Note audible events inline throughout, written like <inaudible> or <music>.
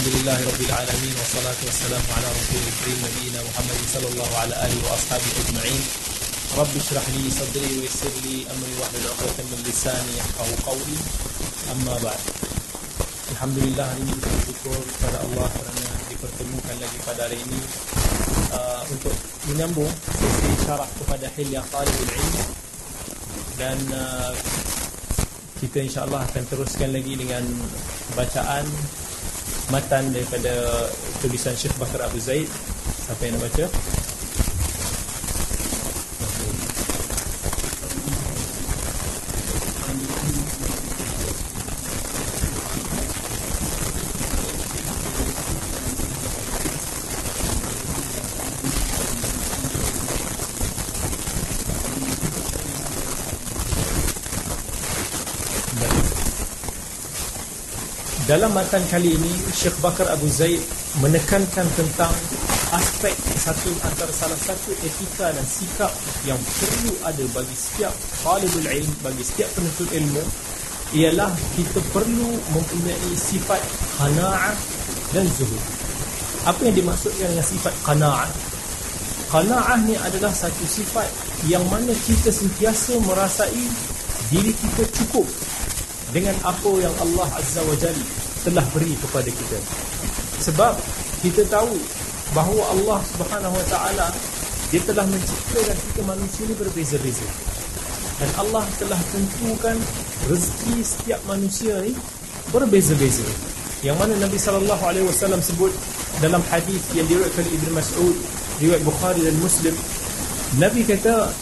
Alhamdulillah Rabbil Alamin Wa salatu wassalamu ala rasulul kareem Nabiina Muhammadin sallallahu ala alihi wa ashabi ajma'in. Rabbi syrah li sadri wa yisir li amri wahdil uqratan min lisani yahkahu qawli. Amma ba'd. Alhamdulillah ini kita bersyukur kepada Allah kerana dipertemukan lagi pada hari ini uh, Untuk menyambung sesi syarah kepada Hilya Talibul Ilm. Dan uh, kita insyaAllah akan teruskan lagi dengan bacaan matan daripada tulisan Syekh Bakar Abu Zaid siapa yang nak baca? Dalam matan kali ini Syekh Bakar Abu Zaid menekankan tentang aspek satu antara salah satu etika dan sikap yang perlu ada bagi setiap talibul ilm, bagi setiap penuntut ilmu ialah kita perlu mempunyai sifat qanaah dan zuhud. Apa yang dimaksudkan dengan sifat qanaah? Qanaah ni adalah satu sifat yang mana kita sentiasa merasai diri kita cukup dengan apa yang Allah Azza wa Jalla telah beri kepada kita. Sebab kita tahu bahawa Allah Subhanahu wa taala dia telah menciptakan kita manusia ini berbeza-beza. Dan Allah telah tentukan rezeki setiap manusia ini berbeza-beza. Yang mana Nabi sallallahu alaihi wasallam sebut dalam hadis yang diriwayatkan Ibnu Mas'ud, riwayat Bukhari dan Muslim, Nabi kata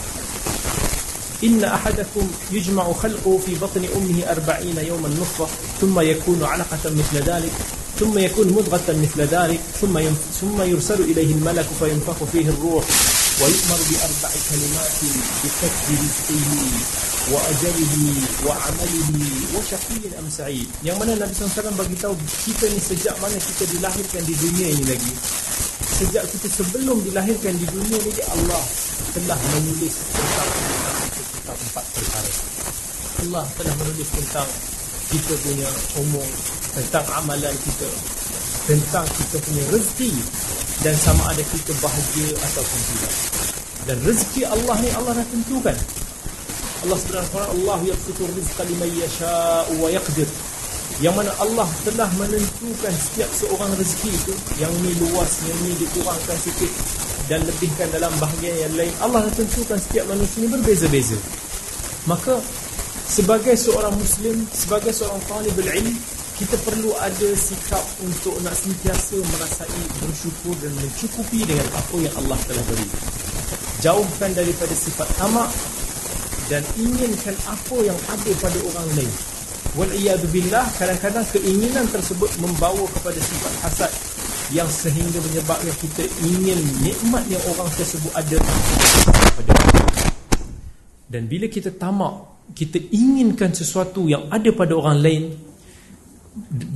إن أحدكم يجمع خلقه في بطن أمه أربعين يوما نصفة ثم يكون علقة مثل ذلك ثم يكون مضغة مثل ذلك ثم ثم يرسل إليه الملك فينفخ فيه الروح ويؤمر بأربع كلمات بكتب رزقه وأجله وعمله وشقي أم سعيد. يوم أن النبي صلى الله عليه وسلم بقي تاو كيف نسجع معنا كيف دلاحر كان دي لقي sejak kita sebelum dilahirkan di dunia الله الله telah menulis tentang Allah telah menulis tentang kita punya umur, tentang amalan kita, tentang kita punya rezeki dan sama ada kita bahagia ataupun tidak. Dan rezeki Allah ni Allah dah tentukan. Allah Subhanahu wa Allah yaqtu rizqa liman yasha'u wa yaqdir. Yang mana Allah telah menentukan setiap seorang rezeki itu yang ni luas, yang ni dikurangkan sikit dan lebihkan dalam bahagian yang lain. Allah dah tentukan setiap manusia ini berbeza-beza. Maka sebagai seorang muslim, sebagai seorang talibul ilm, kita perlu ada sikap untuk nak sentiasa merasai bersyukur dan mencukupi dengan apa yang Allah telah beri. Jauhkan daripada sifat tamak dan inginkan apa yang ada pada orang lain. Wal'iyadubillah kadang-kadang keinginan tersebut membawa kepada sifat hasad yang sehingga menyebabkan kita ingin nikmat yang orang tersebut ada pada dan bila kita tamak kita inginkan sesuatu yang ada pada orang lain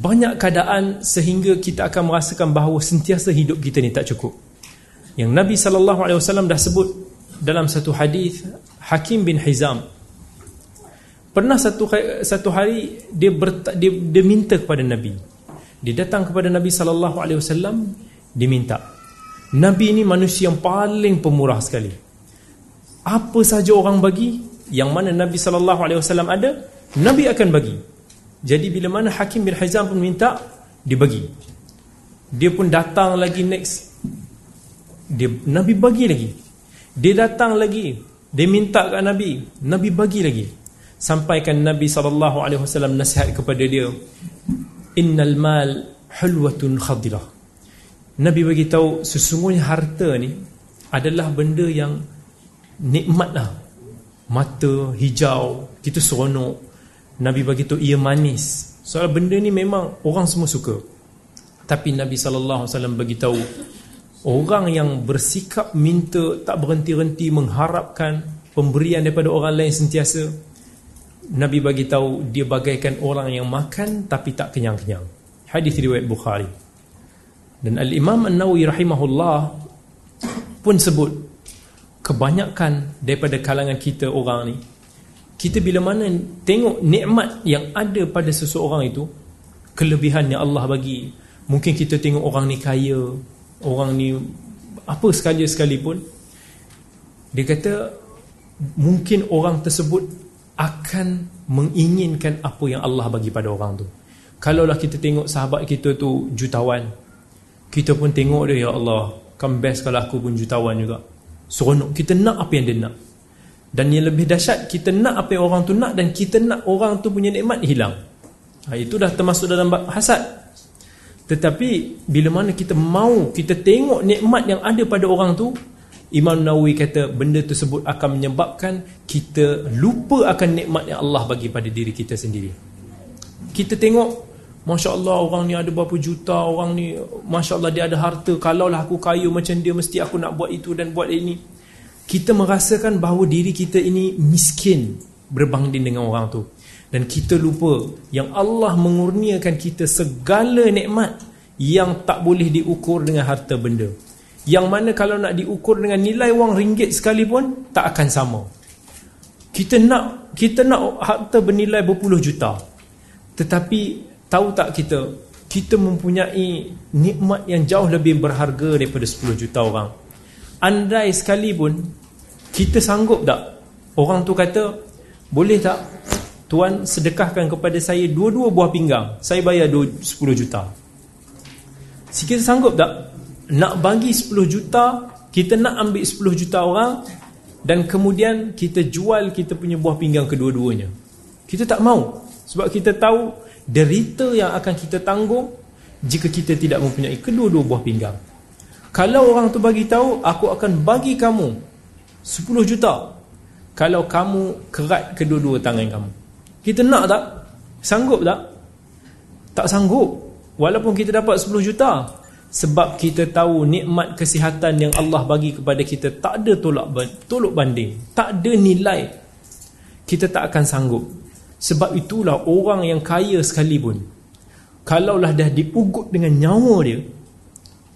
banyak keadaan sehingga kita akan merasakan bahawa sentiasa hidup kita ni tak cukup yang Nabi SAW dah sebut dalam satu hadis Hakim bin Hizam pernah satu satu hari dia, berta, dia dia minta kepada Nabi dia datang kepada Nabi alaihi wasallam diminta. Nabi ini manusia yang paling pemurah sekali. Apa saja orang bagi, yang mana Nabi sallallahu alaihi wasallam ada, Nabi akan bagi. Jadi bila mana Hakim bin Hizam pun minta, dia bagi. Dia pun datang lagi next. Dia Nabi bagi lagi. Dia datang lagi, dia minta kat Nabi, Nabi bagi lagi. Sampaikan Nabi sallallahu alaihi wasallam nasihat kepada dia, innal mal hulwatun khadirah Nabi bagi tahu sesungguhnya harta ni adalah benda yang nikmat lah mata hijau kita seronok Nabi bagi tahu ia manis soal benda ni memang orang semua suka tapi Nabi sallallahu alaihi wasallam bagi tahu orang yang bersikap minta tak berhenti-henti mengharapkan pemberian daripada orang lain sentiasa Nabi bagi tahu dia bagaikan orang yang makan tapi tak kenyang-kenyang. Hadis riwayat Bukhari. Dan Al-Imam An-Nawawi rahimahullah pun sebut kebanyakan daripada kalangan kita orang ni kita bila mana tengok nikmat yang ada pada seseorang itu kelebihan yang Allah bagi Mungkin kita tengok orang ni kaya, orang ni apa sekali sekalipun dia kata mungkin orang tersebut akan menginginkan apa yang Allah bagi pada orang tu. Kalaulah kita tengok sahabat kita tu jutawan, kita pun tengok dia ya Allah, kan best kalau aku pun jutawan juga. Seronok kita nak apa yang dia nak. Dan yang lebih dahsyat kita nak apa yang orang tu nak dan kita nak orang tu punya nikmat hilang. Ha, itu dah termasuk dalam hasad. Tetapi bila mana kita mau kita tengok nikmat yang ada pada orang tu, Imam Nawawi kata benda tersebut akan menyebabkan kita lupa akan nikmat yang Allah bagi pada diri kita sendiri. Kita tengok Masya Allah orang ni ada berapa juta Orang ni Masya Allah dia ada harta. Kalaulah aku kaya macam dia Mesti aku nak buat itu dan buat ini. Kita merasakan bahawa diri kita ini miskin Berbanding dengan orang tu. Dan kita lupa Yang Allah mengurniakan kita segala nikmat Yang tak boleh diukur dengan harta benda. Yang mana kalau nak diukur dengan nilai wang ringgit sekalipun Tak akan sama. Kita nak kita nak harta bernilai berpuluh juta. Tetapi Tahu tak kita? Kita mempunyai nikmat yang jauh lebih berharga daripada 10 juta orang. Andai sekalipun Kita sanggup tak? Orang tu kata Boleh tak Tuan sedekahkan kepada saya Dua-dua buah pinggang? Saya bayar 10 juta. Si kita sanggup tak? Nak bagi 10 juta Kita nak ambil 10 juta orang Dan kemudian kita jual kita punya buah pinggang kedua-duanya. Kita tak mau Sebab kita tahu derita yang akan kita tanggung jika kita tidak mempunyai kedua-dua buah pinggang. Kalau orang tu bagi tahu, aku akan bagi kamu 10 juta kalau kamu kerat kedua-dua tangan kamu. Kita nak tak? Sanggup tak? Tak sanggup. Walaupun kita dapat 10 juta. Sebab kita tahu nikmat kesihatan yang Allah bagi kepada kita tak ada tolak tolak banding. Tak ada nilai. Kita tak akan sanggup. Sebab itulah orang yang kaya sekalipun Kalaulah dah diugut dengan nyawa dia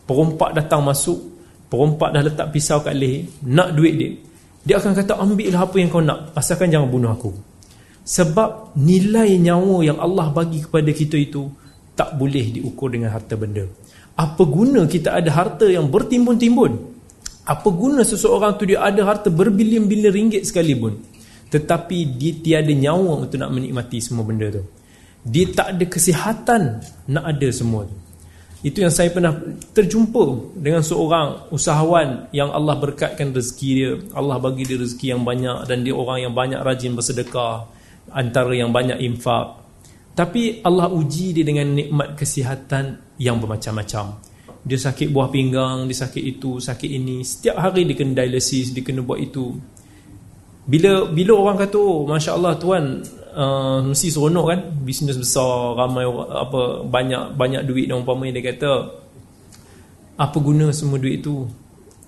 Perompak datang masuk Perompak dah letak pisau kat leher Nak duit dia Dia akan kata ambil lah apa yang kau nak Asalkan jangan bunuh aku. Sebab nilai nyawa yang Allah bagi kepada kita itu Tak boleh diukur dengan harta benda. Apa guna kita ada harta yang bertimbun-timbun? Apa guna seseorang tu dia ada harta berbilion-bilion ringgit sekalipun tetapi dia tiada nyawa untuk nak menikmati semua benda tu. Dia tak ada kesihatan nak ada semua tu. Itu yang saya pernah terjumpa dengan seorang usahawan yang Allah berkatkan rezeki dia. Allah bagi dia rezeki yang banyak dan dia orang yang banyak rajin bersedekah antara yang banyak infak. Tapi Allah uji dia dengan nikmat kesihatan yang bermacam-macam. Dia sakit buah pinggang, dia sakit itu, sakit ini. Setiap hari dia kena dialisis, dia kena buat itu bila bila orang kata oh masya-Allah tuan uh, mesti seronok kan? Bisnes besar ramai apa banyak banyak duit dan umpamanya dia kata apa guna semua duit itu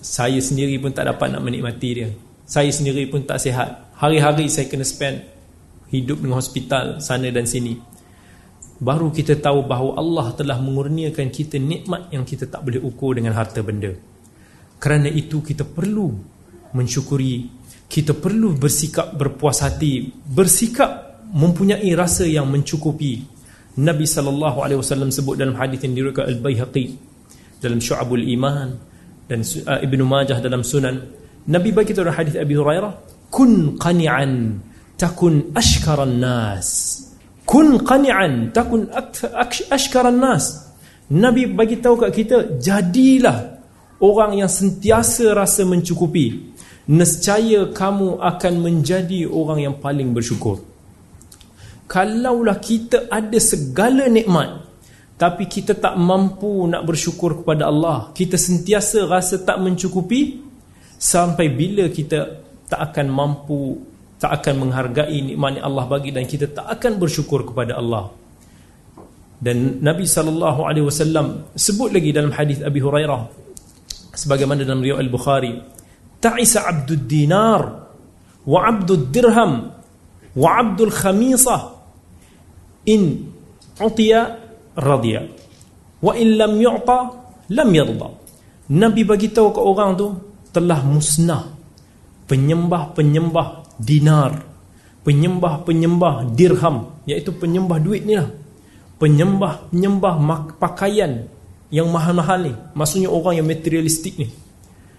saya sendiri pun tak dapat nak menikmati dia. Saya sendiri pun tak sihat. Hari-hari saya kena spend hidup dengan hospital sana dan sini. Baru kita tahu bahawa Allah telah mengurniakan kita nikmat yang kita tak boleh ukur dengan harta benda. Kerana itu kita perlu mensyukuri kita perlu bersikap berpuas hati bersikap mempunyai rasa yang mencukupi. Nabi sallallahu alaihi wasallam sebut dalam hadis yang diriwayatkan Al-Baihaqi dalam Syu'abul Iman dan uh, Ibnu Majah dalam Sunan. Nabi bagi dalam hadis Abi Hurairah kun qani'an takun ashkaran nas. Kun qani'an takun ashkaran nas. Nabi bagi tahu kat kita jadilah orang yang sentiasa rasa mencukupi nescaya kamu akan menjadi orang yang paling bersyukur. Kalaulah kita ada segala nikmat tapi kita tak mampu nak bersyukur kepada Allah kita sentiasa rasa tak mencukupi sampai bila kita tak akan mampu tak akan menghargai nikmat yang Allah bagi dan kita tak akan bersyukur kepada Allah. Dan Nabi sallallahu alaihi wasallam sebut lagi dalam hadis Abi Hurairah sebagaimana dalam riwayat Al-Bukhari ta'isa abdud dinar wa abdud dirham wa abdul khamisah in utiya radiya wa in lam yu'ta lam yarda nabi bagi tahu ke orang tu telah musnah penyembah-penyembah dinar penyembah-penyembah dirham iaitu penyembah duit ni lah. Penyembah-penyembah pakaian yang mahal-mahal ni maksudnya orang yang materialistik ni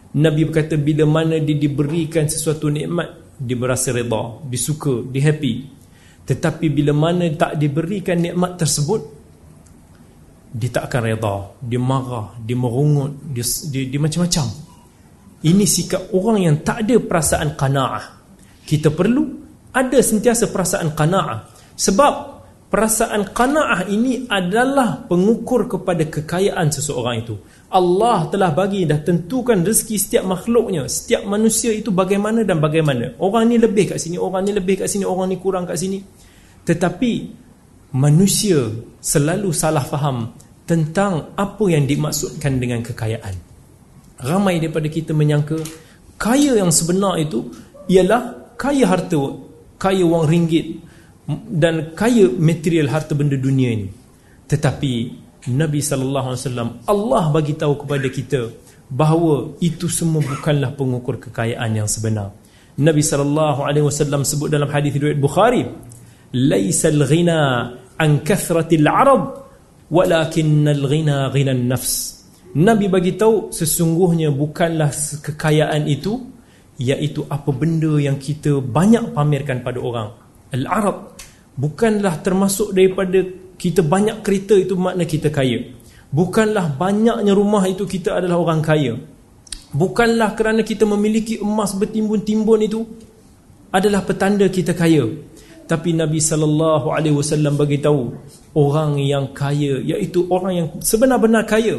Nabi berkata bila mana dia diberikan sesuatu nikmat dia berasa redha dia suka dia happy. Tetapi bila mana tak diberikan nikmat tersebut dia tak akan redha dia marah dia merungut dia dia, dia macam-macam. Ini sikap orang yang tak ada perasaan qanaah. Kita perlu ada sentiasa perasaan qanaah. Sebab Perasaan qanaah ini adalah pengukur kepada kekayaan seseorang itu. Allah telah bagi dah tentukan rezeki setiap makhluknya, setiap manusia itu bagaimana dan bagaimana. Orang ni lebih kat sini, orang ni lebih kat sini, orang ni kurang kat sini. Tetapi manusia selalu salah faham tentang apa yang dimaksudkan dengan kekayaan. Ramai daripada kita menyangka kaya yang sebenar itu ialah kaya harta, kaya wang ringgit, dan kaya material harta benda dunia ini tetapi Nabi sallallahu alaihi wasallam Allah bagi tahu kepada kita bahawa itu semua bukanlah pengukur kekayaan yang sebenar. Nabi sallallahu alaihi wasallam sebut dalam hadis riwayat Bukhari laisal ghina an kathratil arab walakinnal ghina ghina nafs. Nabi bagi tahu sesungguhnya bukanlah kekayaan itu iaitu apa benda yang kita banyak pamerkan pada orang. Al-Arab bukanlah termasuk daripada kita banyak kereta itu makna kita kaya. Bukanlah banyaknya rumah itu kita adalah orang kaya. Bukanlah kerana kita memiliki emas bertimbun-timbun itu adalah petanda kita kaya. Tapi Nabi sallallahu alaihi wasallam bagi tahu orang yang kaya iaitu orang yang sebenar-benar kaya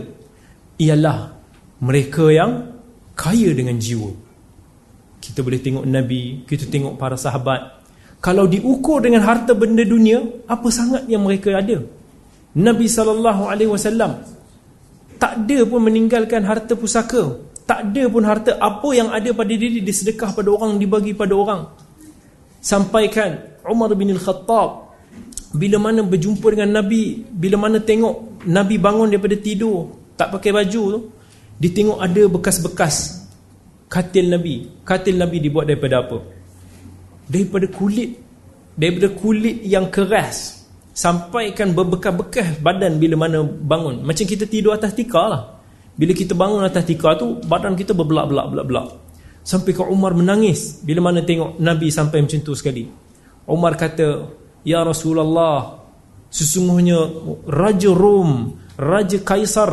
ialah mereka yang kaya dengan jiwa. Kita boleh tengok Nabi, kita tengok para sahabat kalau diukur dengan harta benda dunia apa sangat yang mereka ada? Nabi SAW tak ada pun meninggalkan harta pusaka. Tak ada pun harta apa yang ada pada diri disedekah pada orang dibagi pada orang. Sampaikan Umar bin Al-Khattab bila mana berjumpa dengan Nabi bila mana tengok Nabi bangun daripada tidur tak pakai baju tu dia tengok ada bekas-bekas katil Nabi. Katil Nabi dibuat daripada apa daripada kulit daripada kulit yang keras sampaikan berbekas-bekas badan bila mana bangun. Macam kita tidur atas tikar lah. Bila kita bangun atas tikar tu badan kita berbelak-belak-belak sampai ke Umar menangis bila mana tengok Nabi sampai macam tu sekali. Umar kata Ya Rasulullah sesungguhnya Raja Rom Raja Kaisar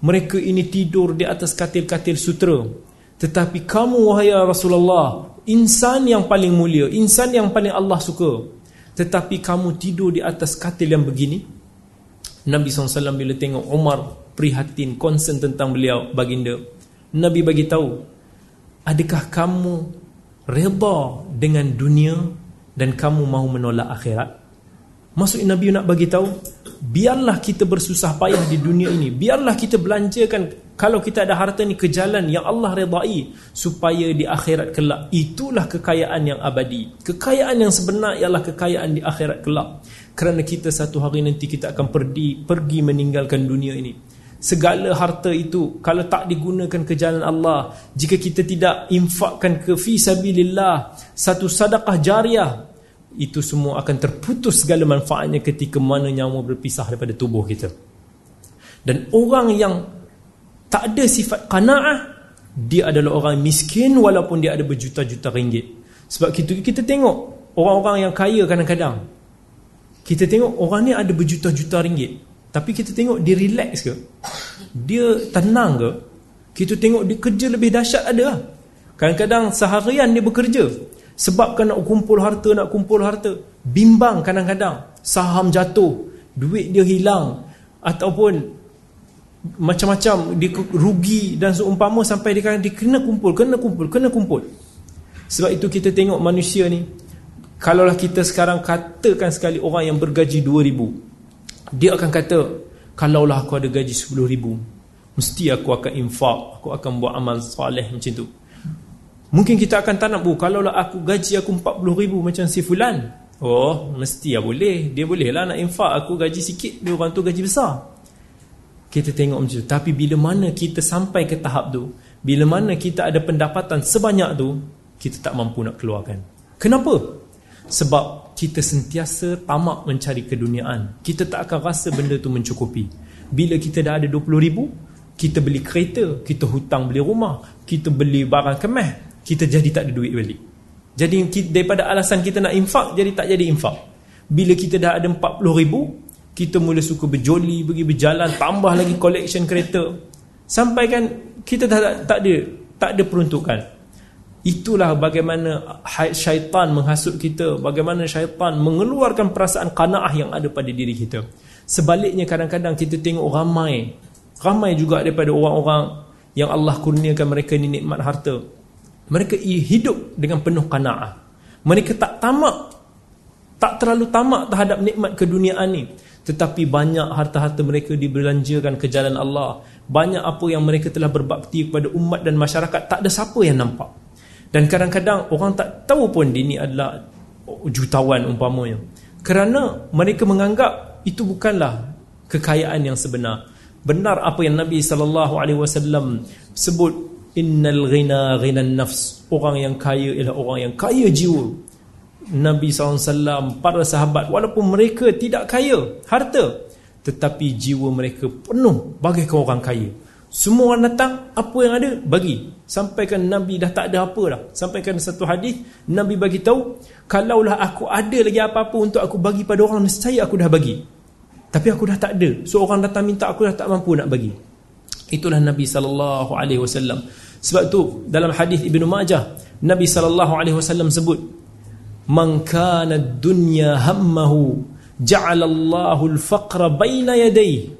mereka ini tidur di atas katil-katil sutra tetapi kamu wahai Rasulullah insan yang paling mulia, insan yang paling Allah suka. Tetapi kamu tidur di atas katil yang begini. Nabi SAW bila tengok Umar prihatin, concern tentang beliau, baginda. Nabi bagi tahu, adakah kamu reba dengan dunia dan kamu mahu menolak akhirat? Maksud Nabi nak bagi tahu, biarlah kita bersusah payah di dunia ini, biarlah kita belanjakan kalau kita ada harta ni ke jalan yang Allah redai supaya di akhirat kelak. Itulah kekayaan yang abadi. Kekayaan yang sebenar ialah kekayaan di akhirat kelak. Kerana kita satu hari nanti kita akan pergi pergi meninggalkan dunia ini. Segala harta itu kalau tak digunakan ke jalan Allah jika kita tidak infakkan ke fi sabilillah satu sedekah jariah itu semua akan terputus segala manfaatnya ketika mana nyawa berpisah daripada tubuh kita. Dan orang yang tak ada sifat qanaah dia adalah orang miskin walaupun dia ada berjuta-juta ringgit. Sebab kita kita tengok orang-orang yang kaya kadang-kadang. Kita tengok orang ni ada berjuta-juta ringgit. Tapi kita tengok dia relax ke? Dia tenang ke? Kita tengok dia kerja lebih dahsyat ada lah. Kadang-kadang seharian dia bekerja sebabkan nak kumpul harta nak kumpul harta. Bimbang kadang-kadang. Saham jatuh. Duit dia hilang. Ataupun macam-macam rugi dan seumpama sampai dia, dia kena kumpul kena kumpul kena kumpul. Sebab itu kita tengok manusia ni kalaulah kita sekarang katakan sekali orang yang bergaji 2000 dia akan kata kalaulah aku ada gaji 10000 mesti aku akan infak aku akan buat amal soleh macam tu mungkin kita akan tanam oh, kalaulah aku gaji aku 40000 macam si fulan oh mesti ya boleh dia boleh lah nak infak aku gaji sikit dia orang tu gaji besar kita tengok macam tu Tapi bila mana kita sampai ke tahap tu Bila mana kita ada pendapatan sebanyak tu Kita tak mampu nak keluarkan Kenapa? Sebab kita sentiasa tamak mencari keduniaan. Kita tak akan rasa benda tu mencukupi. Bila kita dah ada 20 ribu, kita beli kereta, kita hutang beli rumah, kita beli barang kemah, kita jadi tak ada duit balik. Jadi daripada alasan kita nak infak, jadi tak jadi infak. Bila kita dah ada 40 ribu, kita mula suka berjoli, pergi berjalan, tambah lagi collection kereta. Sampai kan kita dah tak, tak ada tak ada peruntukan. Itulah bagaimana syaitan menghasut kita, bagaimana syaitan mengeluarkan perasaan qanaah yang ada pada diri kita. Sebaliknya kadang-kadang kita tengok ramai Ramai juga daripada orang-orang yang Allah kurniakan mereka ni nikmat harta. Mereka hidup dengan penuh kana'ah. Mereka tak tamak. Tak terlalu tamak terhadap nikmat keduniaan ni. Tetapi banyak harta-harta mereka dibelanjakan ke jalan Allah. Banyak apa yang mereka telah berbakti kepada umat dan masyarakat. Tak ada siapa yang nampak. Dan kadang-kadang orang tak tahu pun dia ni adalah jutawan umpamanya. Kerana mereka menganggap itu bukanlah kekayaan yang sebenar benar apa yang Nabi sallallahu alaihi wasallam sebut innal ghina ghinan nafs. Orang yang kaya ialah orang yang kaya jiwa. Nabi SAW para sahabat walaupun mereka tidak kaya harta tetapi jiwa mereka penuh bagaikan orang kaya. Semua orang datang apa yang ada bagi. Sampaikan Nabi dah tak ada apa dah. Sampaikan satu hadis Nabi bagi tahu kalaulah aku ada lagi apa-apa untuk aku bagi pada orang nescaya aku dah bagi. Tapi aku dah tak ada. So orang datang minta aku dah tak mampu nak bagi. Itulah Nabi sallallahu alaihi wasallam. Sebab tu dalam hadis Ibnu Majah, Nabi sallallahu alaihi wasallam sebut, "Man kana ad-dunya hammahu, ja'ala Allahu al-faqra baina yadayhi,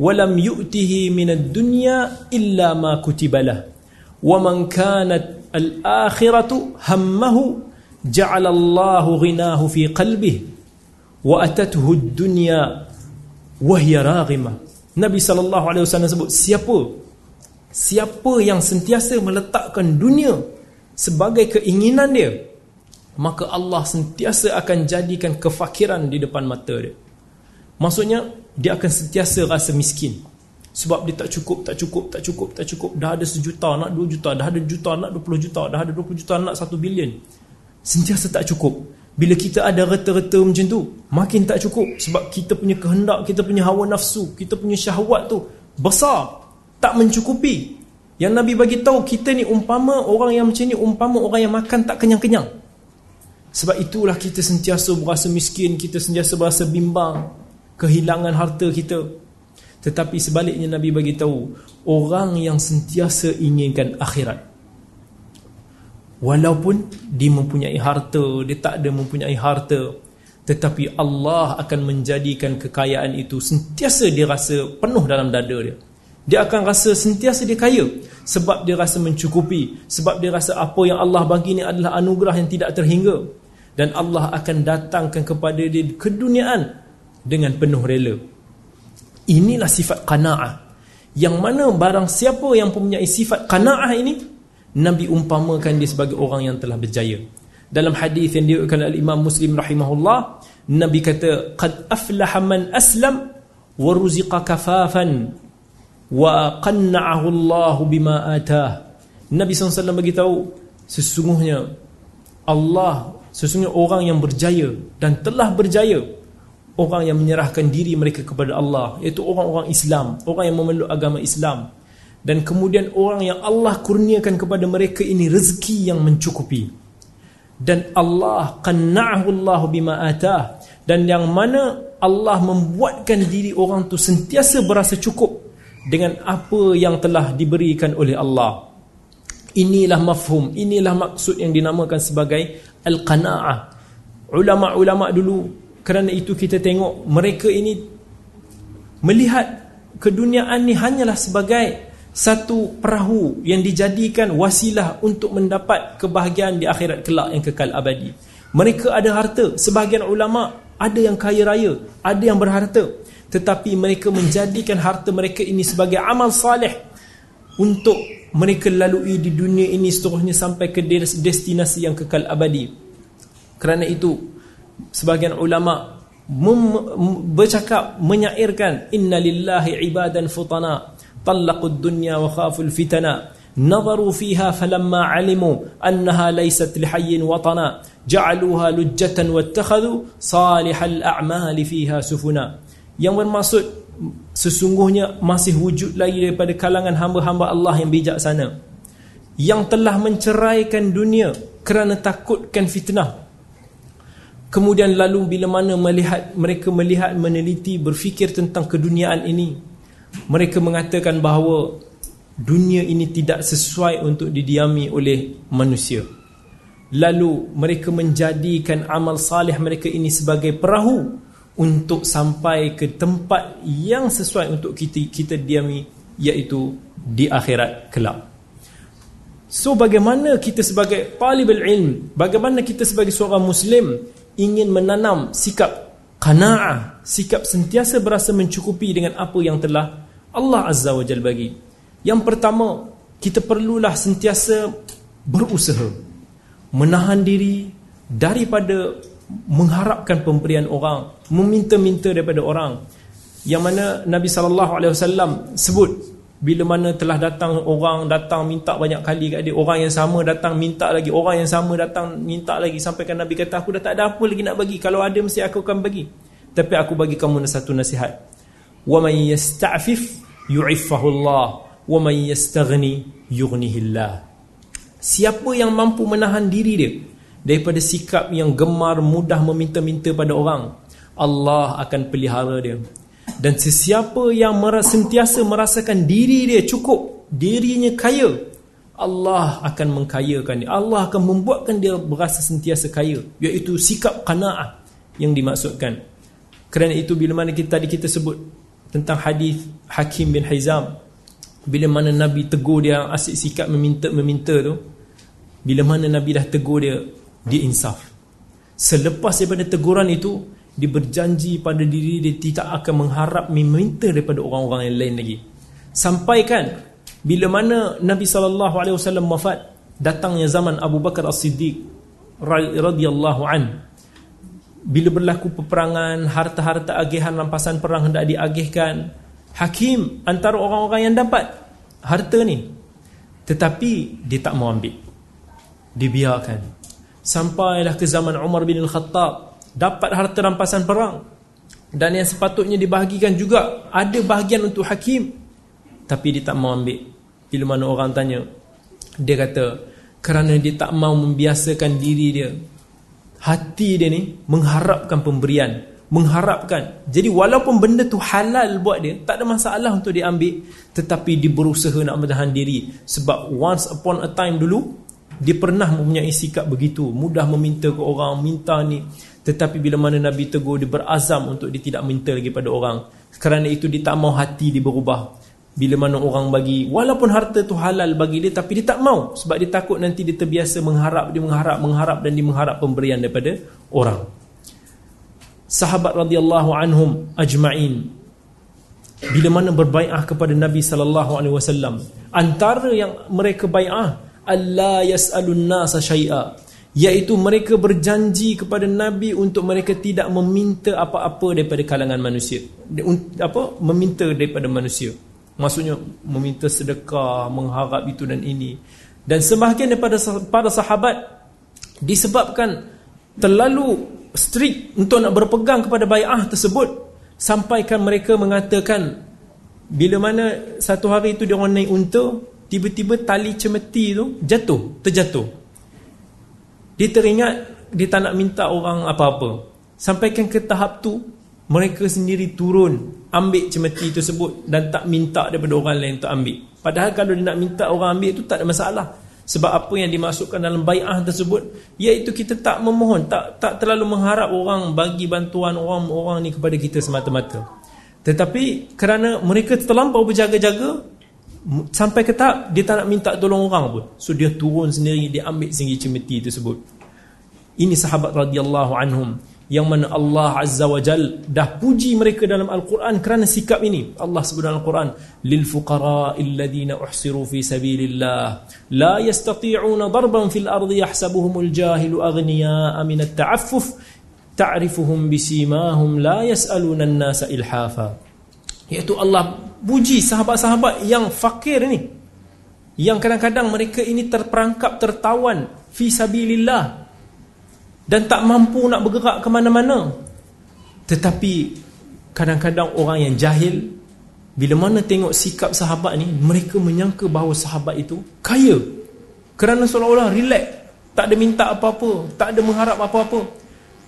wa lam yu'tihi min ad-dunya illa ma kutiba lahu. Wa man kanat al-akhiratu hammahu, ja'ala Allahu ghinahu fi qalbihi." wa atathu ad-dunya wahya raghimah Nabi sallallahu alaihi wasallam sebut siapa siapa yang sentiasa meletakkan dunia sebagai keinginan dia maka Allah sentiasa akan jadikan kefakiran di depan mata dia. Maksudnya dia akan sentiasa rasa miskin. Sebab dia tak cukup tak cukup tak cukup tak cukup. Dah ada sejuta nak dua juta dah ada juta nak dua puluh juta dah ada dua puluh juta nak satu bilion. Sentiasa tak cukup bila kita ada reta-reta macam tu Makin tak cukup. Sebab kita punya kehendak Kita punya hawa nafsu Kita punya syahwat tu Besar Tak mencukupi. Yang Nabi bagi tahu Kita ni umpama Orang yang macam ni Umpama orang yang makan tak kenyang-kenyang. Sebab itulah kita sentiasa berasa miskin Kita sentiasa berasa bimbang Kehilangan harta kita. Tetapi sebaliknya Nabi bagi tahu Orang yang sentiasa inginkan akhirat Walaupun dia mempunyai harta, dia tak ada mempunyai harta, tetapi Allah akan menjadikan kekayaan itu sentiasa dia rasa penuh dalam dada dia. Dia akan rasa sentiasa dia kaya sebab dia rasa mencukupi, sebab dia rasa apa yang Allah bagi ni adalah anugerah yang tidak terhingga dan Allah akan datangkan kepada dia keduniaan dengan penuh rela. Inilah sifat qanaah. Yang mana barang siapa yang mempunyai sifat qanaah ini Nabi umpamakan dia sebagai orang yang telah berjaya. Dalam hadis yang diriwayatkan oleh Imam Muslim rahimahullah, Nabi kata, "Qad aflaha man aslam wa ruziqa kafafan wa qanna'ahu Allah bima atah." Nabi SAW bagi tahu sesungguhnya Allah sesungguhnya orang yang berjaya dan telah berjaya orang yang menyerahkan diri mereka kepada Allah iaitu orang-orang Islam, orang yang memeluk agama Islam dan kemudian orang yang Allah kurniakan kepada mereka ini rezeki yang mencukupi. Dan Allah qanna'ahu Allah bima atah. Dan yang mana Allah membuatkan diri orang tu sentiasa berasa cukup dengan apa yang telah diberikan oleh Allah. Inilah mafhum inilah maksud yang dinamakan sebagai al-qanaah. Ulama-ulama dulu kerana itu kita tengok mereka ini melihat keduniaan ni hanyalah sebagai satu perahu yang dijadikan wasilah untuk mendapat kebahagiaan di akhirat kelak yang kekal abadi. Mereka ada harta, sebahagian ulama ada yang kaya raya, ada yang berharta, tetapi mereka menjadikan harta mereka ini sebagai amal salih untuk mereka lalui di dunia ini seterusnya sampai ke destinasi yang kekal abadi. Kerana itu sebahagian ulama bercakap menyairkan innalillahi ibadan futana talaqud dunya wa khaful fitana نظروا فيها فلما علموا أنها ليست لحي وطنا جعلوها لجة واتخذوا صالح الأعمال فيها سفنا yang bermaksud sesungguhnya masih wujud lagi daripada kalangan hamba-hamba Allah yang bijaksana yang telah menceraikan dunia kerana takutkan fitnah kemudian lalu bila mana melihat mereka melihat meneliti berfikir tentang keduniaan ini mereka mengatakan bahawa dunia ini tidak sesuai untuk didiami oleh manusia lalu mereka menjadikan amal salih mereka ini sebagai perahu untuk sampai ke tempat yang sesuai untuk kita kita diami iaitu di akhirat kelak. So bagaimana kita sebagai talibul ilm, bagaimana kita sebagai seorang muslim ingin menanam sikap qanaah, sikap sentiasa berasa mencukupi dengan apa yang telah Allah Azza wa Jalla bagi. Yang pertama, kita perlulah sentiasa berusaha menahan diri daripada mengharapkan pemberian orang, meminta-minta daripada orang. Yang mana Nabi wasallam sebut bila mana telah datang orang datang minta banyak kali kat dia, orang yang sama datang minta lagi, orang yang sama datang minta lagi sampai kan Nabi kata aku dah tak ada apa lagi nak bagi, kalau ada mesti aku akan bagi. Tapi aku bagi kamu satu nasihat. Wa may yasta'fif yu'iffahu Allah wa may yastaghni yughnihi Allah. Siapa yang mampu menahan diri dia daripada sikap yang gemar mudah meminta-minta pada orang Allah akan pelihara dia. Dan sesiapa yang merasa, sentiasa merasakan diri dia cukup dirinya kaya Allah akan mengkayakan dia. Allah akan membuatkan dia berasa sentiasa kaya iaitu sikap qanaah yang dimaksudkan. Kerana itu bila mana kita tadi kita sebut tentang hadis Hakim bin Hizam bila mana Nabi tegur dia asyik sikap meminta-meminta tu bila mana Nabi dah tegur dia dia insaf. Selepas daripada teguran itu dia berjanji pada diri dia tidak akan mengharap meminta daripada orang-orang yang lain lagi. Sampaikan bila mana Nabi SAW wafat datangnya zaman Abu Bakar As-Siddiq radhiyallahu an bila berlaku peperangan harta-harta agihan rampasan perang hendak diagihkan hakim antara orang-orang yang dapat harta ni. Tetapi dia tak mau ambil. Dibiarkan Sampailah ke zaman Umar bin Al-Khattab Dapat harta rampasan perang. Dan yang sepatutnya dibahagikan juga Ada bahagian untuk hakim. Tapi dia tak mau ambil. Bila mana orang tanya Dia kata Kerana dia tak mau membiasakan diri dia Hati dia ni Mengharapkan pemberian Mengharapkan. Jadi walaupun benda tu halal buat dia Tak ada masalah untuk dia ambil Tetapi dia berusaha nak menahan diri. Sebab once upon a time dulu dia pernah mempunyai sikap begitu. Mudah meminta ke orang Minta ni. Tetapi bila mana Nabi tegur Dia berazam untuk dia tidak minta lagi pada orang. Kerana itu dia tak mau hati dia berubah Bila mana orang bagi Walaupun harta tu halal bagi dia Tapi dia tak mau. Sebab dia takut nanti dia terbiasa mengharap Dia mengharap, mengharap Dan dia mengharap pemberian daripada orang. Sahabat radhiyallahu anhum ajma'in. Bila mana berbaiah kepada Nabi sallallahu alaihi wasallam antara yang mereka baiah alla yas'alun nasa syai'a iaitu mereka berjanji kepada nabi untuk mereka tidak meminta apa-apa daripada kalangan manusia. Apa meminta daripada manusia maksudnya meminta sedekah mengharap itu dan ini dan sebahagian daripada para sahabat disebabkan terlalu strict untuk nak berpegang kepada bai'ah tersebut sampaikan mereka mengatakan bila mana satu hari itu dia orang naik unta tiba-tiba tali cemeti tu jatuh, terjatuh. Dia teringat dia tak nak minta orang apa-apa. Sampaikan ke tahap tu, mereka sendiri turun ambil cemeti tersebut dan tak minta daripada orang lain untuk ambil. Padahal kalau dia nak minta orang ambil tu tak ada masalah. Sebab apa yang dimasukkan dalam bai'ah tersebut iaitu kita tak memohon, tak tak terlalu mengharap orang bagi bantuan orang-orang ni kepada kita semata-mata. Tetapi kerana mereka terlampau berjaga-jaga, sampai ke tahap dia tak nak minta tolong orang pun so dia turun sendiri dia ambil sendiri cemeti tersebut ini sahabat radhiyallahu anhum yang mana Allah azza wa jal dah puji mereka dalam al-Quran kerana sikap ini. Allah sebut dalam al-Quran fuqara alladhina uhsiru fi sabilillah la yastati'una darban fil ardi yahsabuhumul jahilu aghniya min at-ta'affuf ta'rifuhum bisimahum la yas'aluna an-nasa ilhafa. Iaitu Allah puji sahabat-sahabat yang fakir ni yang kadang-kadang mereka ini terperangkap tertawan fi sabilillah dan tak mampu nak bergerak ke mana-mana. Tetapi kadang-kadang orang yang jahil bila mana tengok sikap sahabat ni mereka menyangka bahawa sahabat itu kaya. Kerana seolah-olah relax. Tak ada minta apa-apa. Tak ada mengharap apa-apa.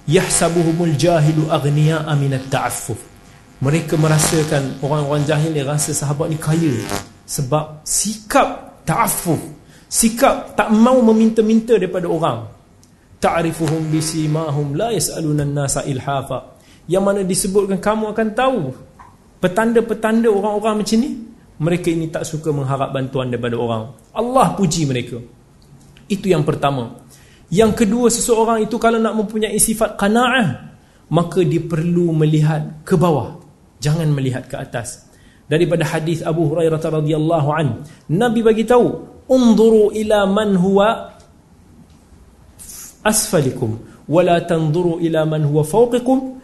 Yahsabuhumul jahilu aghniya aminat ta'affuf. Mereka merasakan orang-orang jahil ni rasa sahabat ni kaya. Sebab sikap ta'affuf. Sikap tak mau meminta-minta daripada orang ta'rifuhum bisimahum la yas'aluna an-nasa ilhafa. Yang mana disebutkan kamu akan tahu petanda-petanda orang-orang macam ni mereka ini tak suka mengharap bantuan daripada orang. Allah puji mereka. Itu yang pertama. Yang kedua seseorang itu kalau nak mempunyai sifat qanaah maka dia perlu melihat ke bawah. Jangan melihat ke atas. Daripada hadis Abu Hurairah radhiyallahu an Nabi bagi tahu unzuru ila man huwa asfalikum wala tanzuru ila man huwa fawqikum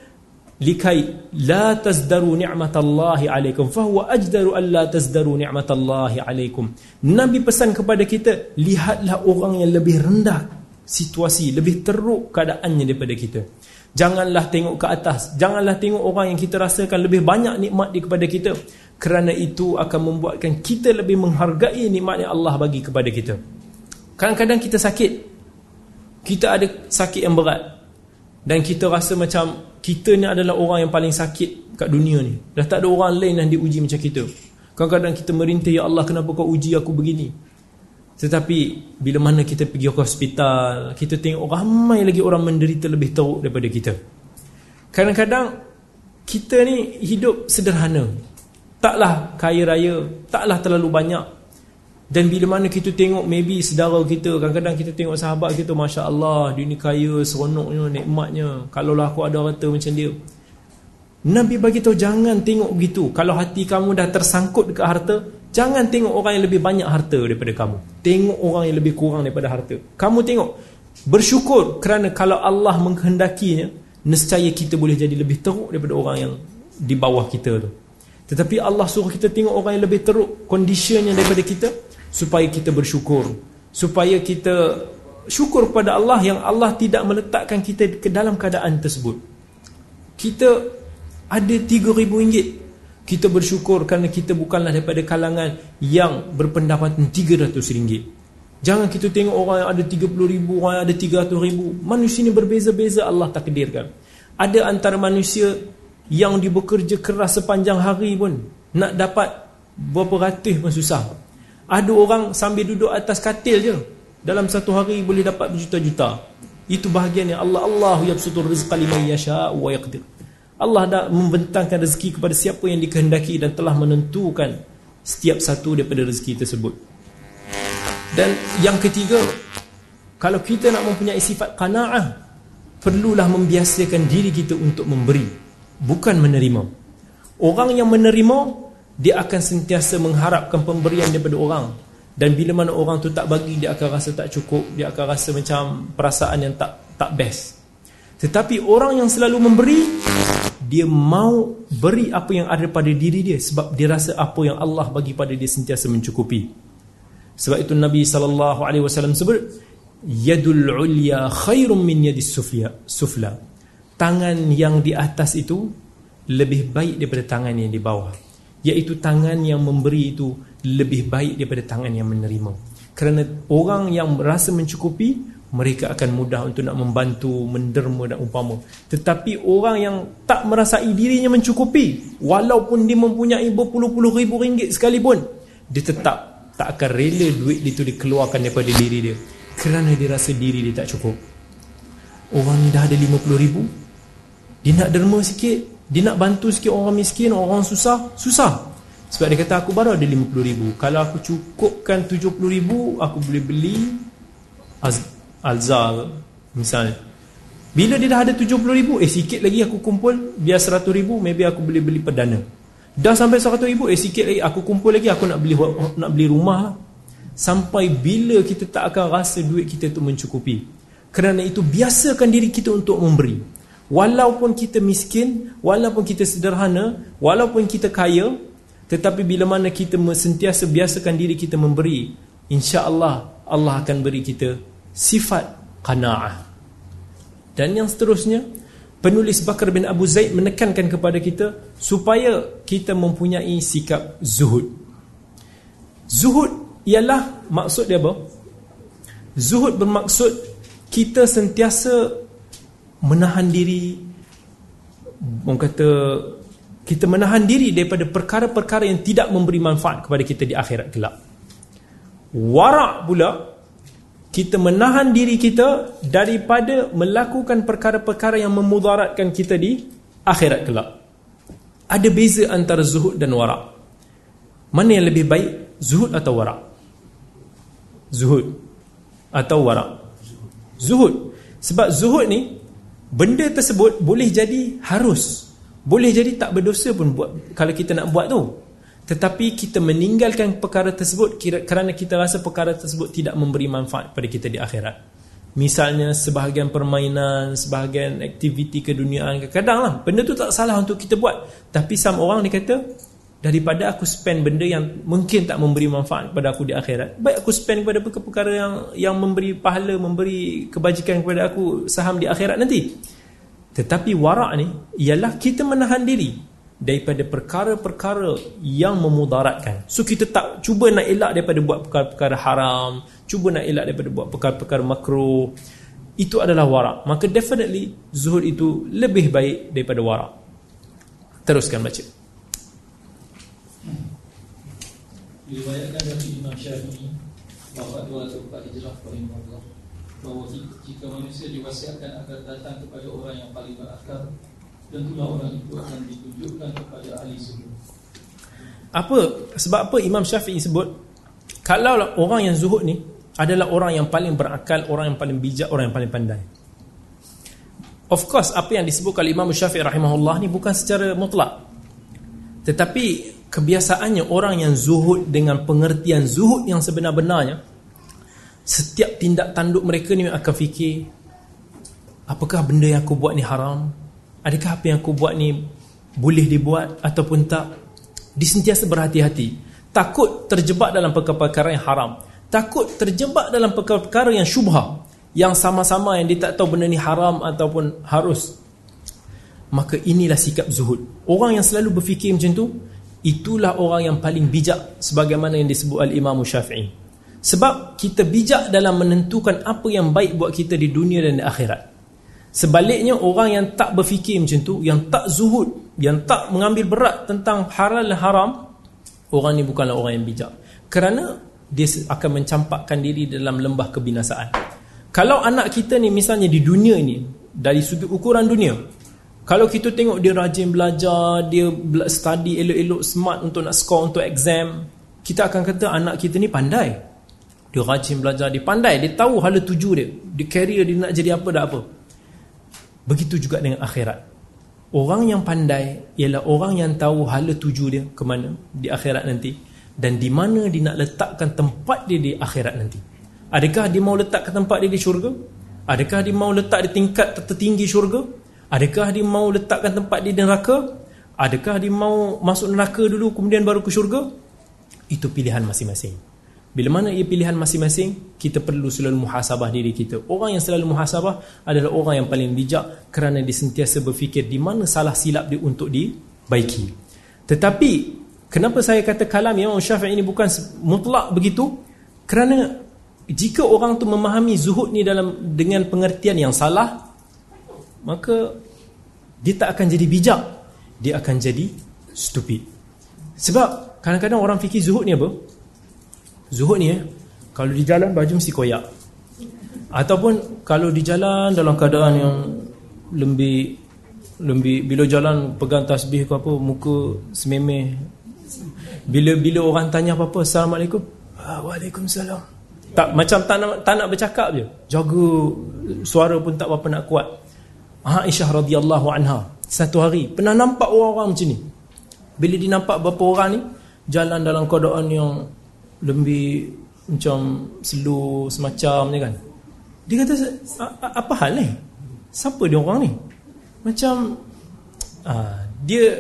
likai la tazdaru ni'matallahi alaikum fahuwa ajdaru an la tazdaru ni'matallahi alaikum. Nabi pesan kepada kita lihatlah orang yang lebih rendah situasi lebih teruk keadaannya daripada kita. Janganlah tengok ke atas janganlah tengok orang yang kita rasakan lebih banyak nikmat di kepada kita kerana itu akan membuatkan kita lebih menghargai nikmat yang Allah bagi kepada kita. Kadang-kadang kita sakit kita ada sakit yang berat. Dan kita rasa macam kita ni adalah orang yang paling sakit kat dunia ni. Dah tak ada orang lain yang diuji macam kita. Kadang-kadang kita merintih ya Allah kenapa kau uji aku begini? Tetapi bila mana kita pergi ke hospital kita tengok ramai lagi orang menderita lebih teruk daripada kita. Kadang-kadang kita ni hidup sederhana. Taklah kaya raya taklah terlalu banyak dan bila mana kita tengok maybe saudara kita kadang-kadang kita tengok sahabat kita Masya Allah dia ni kaya seronoknya nikmatnya. Kalau lah aku ada harta macam dia. Nabi bagi tahu jangan tengok begitu. Kalau hati kamu dah tersangkut dekat harta jangan tengok orang yang lebih banyak harta daripada kamu. Tengok orang yang lebih kurang daripada harta. Kamu tengok bersyukur kerana kalau Allah menghendakinya nescaya kita boleh jadi lebih teruk daripada orang yang di bawah kita tu. Tetapi Allah suruh kita tengok orang yang lebih teruk conditionnya daripada kita supaya kita bersyukur. Supaya kita syukur pada Allah yang Allah tidak meletakkan kita ke dalam keadaan tersebut. Kita ada RM3,000. Kita bersyukur kerana kita bukanlah daripada kalangan yang berpendapatan RM300. Jangan kita tengok orang yang ada RM30,000, orang yang ada RM300,000. Manusia ini berbeza-beza Allah takdirkan. Ada antara manusia yang dia bekerja keras sepanjang hari pun nak dapat berapa ratus pun susah ada orang sambil duduk atas katil je. Dalam satu hari boleh dapat berjuta-juta. Itu bahagian yang Allah Allah yabsutur rizqa liman wa yaqdir. Allah dah membentangkan rezeki kepada siapa yang dikehendaki dan telah menentukan setiap satu daripada rezeki tersebut. Dan yang ketiga kalau kita nak mempunyai sifat qanaah perlulah membiasakan diri kita untuk memberi bukan menerima. Orang yang menerima dia akan sentiasa mengharapkan pemberian daripada orang dan bila mana orang tu tak bagi dia akan rasa tak cukup, dia akan rasa macam perasaan yang tak tak best. Tetapi orang yang selalu memberi dia mau beri apa yang ada pada diri dia sebab dia rasa apa yang Allah bagi pada dia sentiasa mencukupi. Sebab itu Nabi sallallahu alaihi wasallam sebut yadul ulya khairum min yadis sufla sufla tangan yang di atas itu lebih baik daripada tangan yang di bawah iaitu tangan yang memberi itu lebih baik daripada tangan yang menerima. Kerana orang yang merasa mencukupi mereka akan mudah untuk nak membantu menderma dan umpama. Tetapi orang yang tak merasai dirinya mencukupi walaupun dia mempunyai berpuluh-puluh ribu ringgit sekalipun dia tetap tak akan rela duit itu dikeluarkan daripada diri dia. Kerana dia rasa diri dia tak cukup. Orang dah ada 50 ribu dia nak derma sikit Dia nak bantu sikit orang miskin Orang susah Susah. Sebab dia kata aku baru ada 50 ribu. Kalau aku cukupkan 70 ribu Aku boleh beli Alza Misalnya Bila dia dah ada 70 ribu Eh sikit lagi aku kumpul Biar 100 ribu Maybe aku boleh beli perdana. Dah sampai 100 ribu Eh sikit lagi aku kumpul lagi Aku nak beli nak beli rumah. Sampai bila kita tak akan rasa duit kita tu mencukupi? Kerana itu biasakan diri kita untuk memberi Walaupun kita miskin, walaupun kita sederhana, walaupun kita kaya, tetapi bila mana kita sentiasa biasakan diri kita memberi, insya-Allah Allah akan beri kita sifat qanaah. Dan yang seterusnya penulis Bakar bin Abu Zaid menekankan kepada kita supaya kita mempunyai sikap zuhud. Zuhud ialah maksud dia apa? Zuhud bermaksud kita sentiasa menahan diri orang kata kita menahan diri daripada perkara-perkara yang tidak memberi manfaat kepada kita di akhirat kelak. Warak pula kita menahan diri kita daripada melakukan perkara-perkara yang memudaratkan kita di akhirat kelak. Ada beza antara zuhud dan warak. Mana yang lebih baik, zuhud atau warak? Zuhud atau warak? Zuhud. Sebab zuhud ni benda tersebut boleh jadi harus. Boleh jadi tak berdosa pun buat kalau kita nak buat tu. Tetapi kita meninggalkan perkara tersebut kerana kita rasa perkara tersebut tidak memberi manfaat pada kita di akhirat. Misalnya sebahagian permainan, sebahagian aktiviti keduniaan. Kadang-kadang lah, benda tu tak salah untuk kita buat. Tapi some orang dia kata, daripada aku spend benda yang mungkin tak memberi manfaat kepada aku di akhirat. Baik aku spend kepada perkara-perkara yang yang memberi pahala, memberi kebajikan kepada aku saham di akhirat nanti. Tetapi warak ni, ialah kita menahan diri daripada perkara-perkara yang memudaratkan. So kita tak cuba nak elak daripada buat perkara-perkara haram, cuba nak elak daripada buat perkara-perkara makruh. Itu adalah warak. Maka definitely zuhud itu lebih baik daripada warak. Teruskan baca. Diriwayatkan dari Imam Syafi'i atau empat hijrah Allah bahawa jika manusia diwasiatkan agar datang kepada orang yang paling berakal tentulah orang itu akan ditunjukkan kepada ahli sunnah. Apa sebab apa Imam Syafi'i sebut kalau orang yang zuhud ni adalah orang yang paling berakal, orang yang paling bijak, orang yang paling pandai. Of course apa yang disebut oleh Imam Syafi'i rahimahullah ni bukan secara mutlak. Tetapi kebiasaannya orang yang zuhud dengan pengertian zuhud yang sebenar-benarnya setiap tindak tanduk mereka ni akan fikir apakah benda yang aku buat ni haram Adakah apa yang aku buat ni boleh dibuat ataupun tak? Disentiasa berhati-hati. Takut terjebak dalam perkara-perkara yang haram. Takut terjebak dalam perkara-perkara yang syubha. Yang sama-sama yang dia tak tahu benda ni haram ataupun harus. Maka inilah sikap zuhud. Orang yang selalu berfikir macam tu, itulah orang yang paling bijak sebagaimana yang disebut Al-Imam Syafi'i. Sebab kita bijak dalam menentukan apa yang baik buat kita di dunia dan di akhirat. Sebaliknya orang yang tak berfikir macam tu, yang tak zuhud, yang tak mengambil berat tentang halal dan haram, orang ni bukanlah orang yang bijak. Kerana dia akan mencampakkan diri dalam lembah kebinasaan. Kalau anak kita ni misalnya di dunia ni, dari sudut ukuran dunia, kalau kita tengok dia rajin belajar, dia study elok-elok smart untuk nak score untuk exam, kita akan kata anak kita ni pandai. Dia rajin belajar, dia pandai, dia tahu hala tuju dia. Dia career dia nak jadi apa dah apa. Begitu juga dengan akhirat. Orang yang pandai ialah orang yang tahu hala tuju dia ke mana di akhirat nanti dan di mana dia nak letakkan tempat dia di akhirat nanti. Adakah dia mau letakkan tempat dia di syurga? Adakah dia mau letak di tingkat tertinggi syurga? Adakah dia mau letakkan tempat dia di neraka? Adakah dia mau masuk neraka dulu kemudian baru ke syurga? Itu pilihan masing-masing. Bila mana ia pilihan masing-masing, kita perlu selalu muhasabah diri kita. Orang yang selalu muhasabah adalah orang yang paling bijak kerana dia sentiasa berfikir di mana salah silap dia untuk dibaiki. Tetapi, kenapa saya kata kalam Imam Syafi'i ini bukan mutlak begitu? Kerana jika orang tu memahami zuhud ni dalam dengan pengertian yang salah, maka dia tak akan jadi bijak. Dia akan jadi stupid. Sebab kadang-kadang orang fikir zuhud ni apa? Zuhud ni eh, kalau di jalan baju mesti koyak. Ataupun kalau di jalan dalam keadaan yang lebih lebih bila jalan pegang tasbih ke apa muka sememeh bila bila orang tanya apa-apa assalamualaikum ah, waalaikumsalam tak macam tak nak, tak nak bercakap je jaga suara pun tak apa nak kuat Aisyah radhiyallahu anha. Satu hari pernah nampak orang-orang macam ni? Bila dia nampak beberapa orang ni jalan dalam keadaan yang lebih macam slow semacam ni kan? Dia kata apa hal ni? Siapa dia orang ni? Macam uh, dia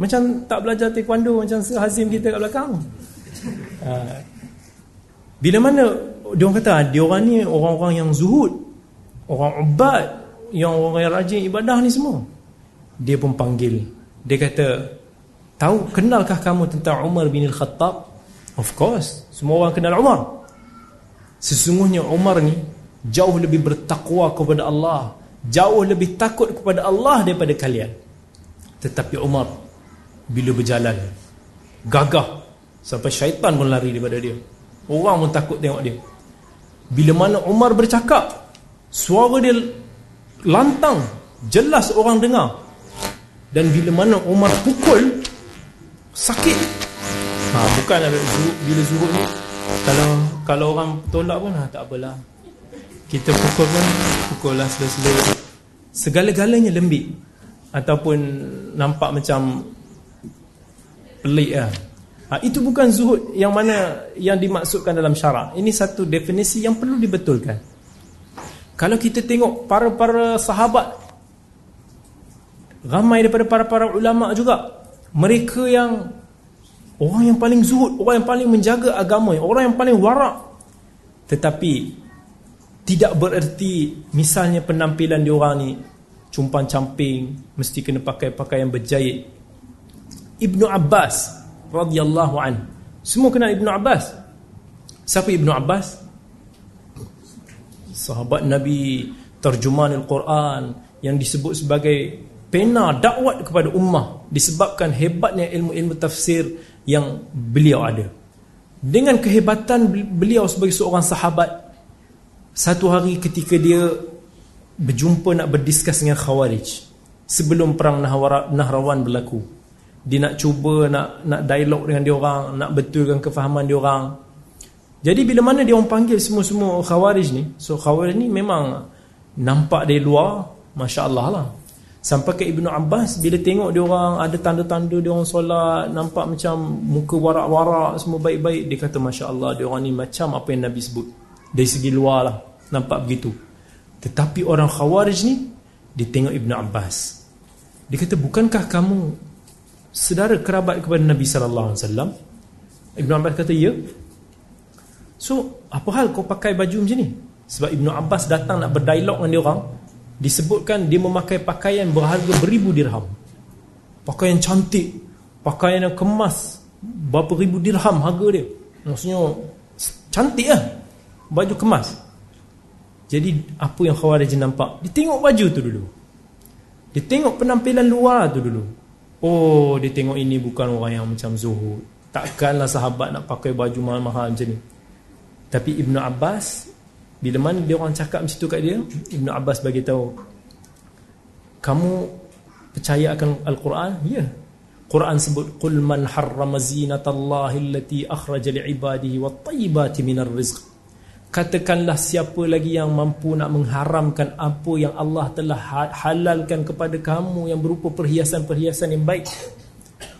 macam tak belajar taekwondo macam Hazim kita kat belakang. Uh, Bila mana dia orang kata dia orang ni orang-orang yang zuhud, orang ubad, yang orang yang rajin ibadah ni semua. Dia pun panggil. Dia kata, "Tahu kenalkah kamu tentang Umar bin Al-Khattab?" Of course, semua orang kenal Umar. Sesungguhnya Umar ni jauh lebih bertakwa kepada Allah, jauh lebih takut kepada Allah daripada kalian. Tetapi Umar bila berjalan gagah sampai syaitan pun lari daripada dia. Orang pun takut tengok dia. Bila mana Umar bercakap, suara dia lantang, jelas orang dengar. Dan bila mana Umar pukul, sakit. Ha, bukan bila zuhud ni, kalau kalau orang tolak pun, ha, tak apalah. Kita pukul pun, pukul lah sela-sela. Segala-galanya lembik. Ataupun nampak macam pelik lah. Ha, itu bukan zuhud yang mana yang dimaksudkan dalam syarak. Ini satu definisi yang perlu dibetulkan. Kalau kita tengok para-para sahabat ramai daripada para-para ulama juga mereka yang orang yang paling zuhud, orang yang paling menjaga agama, orang yang paling warak. Tetapi tidak bererti misalnya penampilan diorang ni cumpan camping, mesti kena pakai pakaian berjahit. Ibnu Abbas radhiyallahu an. Semua kenal Ibnu Abbas. Siapa Ibnu Abbas? Sahabat Nabi terjemahan Al-Quran yang disebut sebagai pena dakwat kepada ummah disebabkan hebatnya ilmu-ilmu tafsir yang beliau ada. Dengan kehebatan beliau sebagai seorang sahabat satu hari ketika dia berjumpa nak berdiskus dengan Khawarij sebelum perang Nahrawan berlaku dia nak cuba nak nak dialog dengan dia orang, nak betulkan kefahaman dia orang. Jadi bila mana dia orang panggil semua-semua khawarij ni, so khawarij ni memang nampak dari luar, masya-Allah lah. Sampai ke Ibnu Abbas bila tengok dia orang ada tanda-tanda dia orang solat, nampak macam muka warak-warak semua baik-baik, dia kata masya-Allah dia orang ni macam apa yang Nabi sebut. Dari segi luar lah, nampak begitu. Tetapi orang khawarij ni dia tengok Ibnu Abbas. Dia kata bukankah kamu Sedara kerabat kepada Nabi sallallahu alaihi wasallam. Ibnu Abbas kata, "Ya." So, apa hal kau pakai baju macam ni? Sebab Ibnu Abbas datang nak berdialog dengan dia orang, disebutkan dia memakai pakaian berharga beribu dirham. Pakaian cantik, pakaian yang kemas, berapa ribu dirham harga dia. Maksudnya cantik lah baju kemas. Jadi apa yang Khawarij nampak? Dia tengok baju tu dulu. Dia tengok penampilan luar tu dulu. Oh dia tengok ini bukan orang yang macam zuhud Takkanlah sahabat nak pakai baju mahal-mahal macam ni Tapi Ibn Abbas Bila mana dia orang cakap macam tu kat dia Ibn Abbas bagi tahu Kamu percaya akan Al-Quran? Ya Quran sebut Qul man harrama zinatallahi allati akhraja li'ibadihi wa tayyibati minar rizq Katakanlah siapa lagi yang mampu nak mengharamkan apa yang Allah telah ha-, halalkan kepada kamu yang berupa perhiasan-perhiasan yang baik.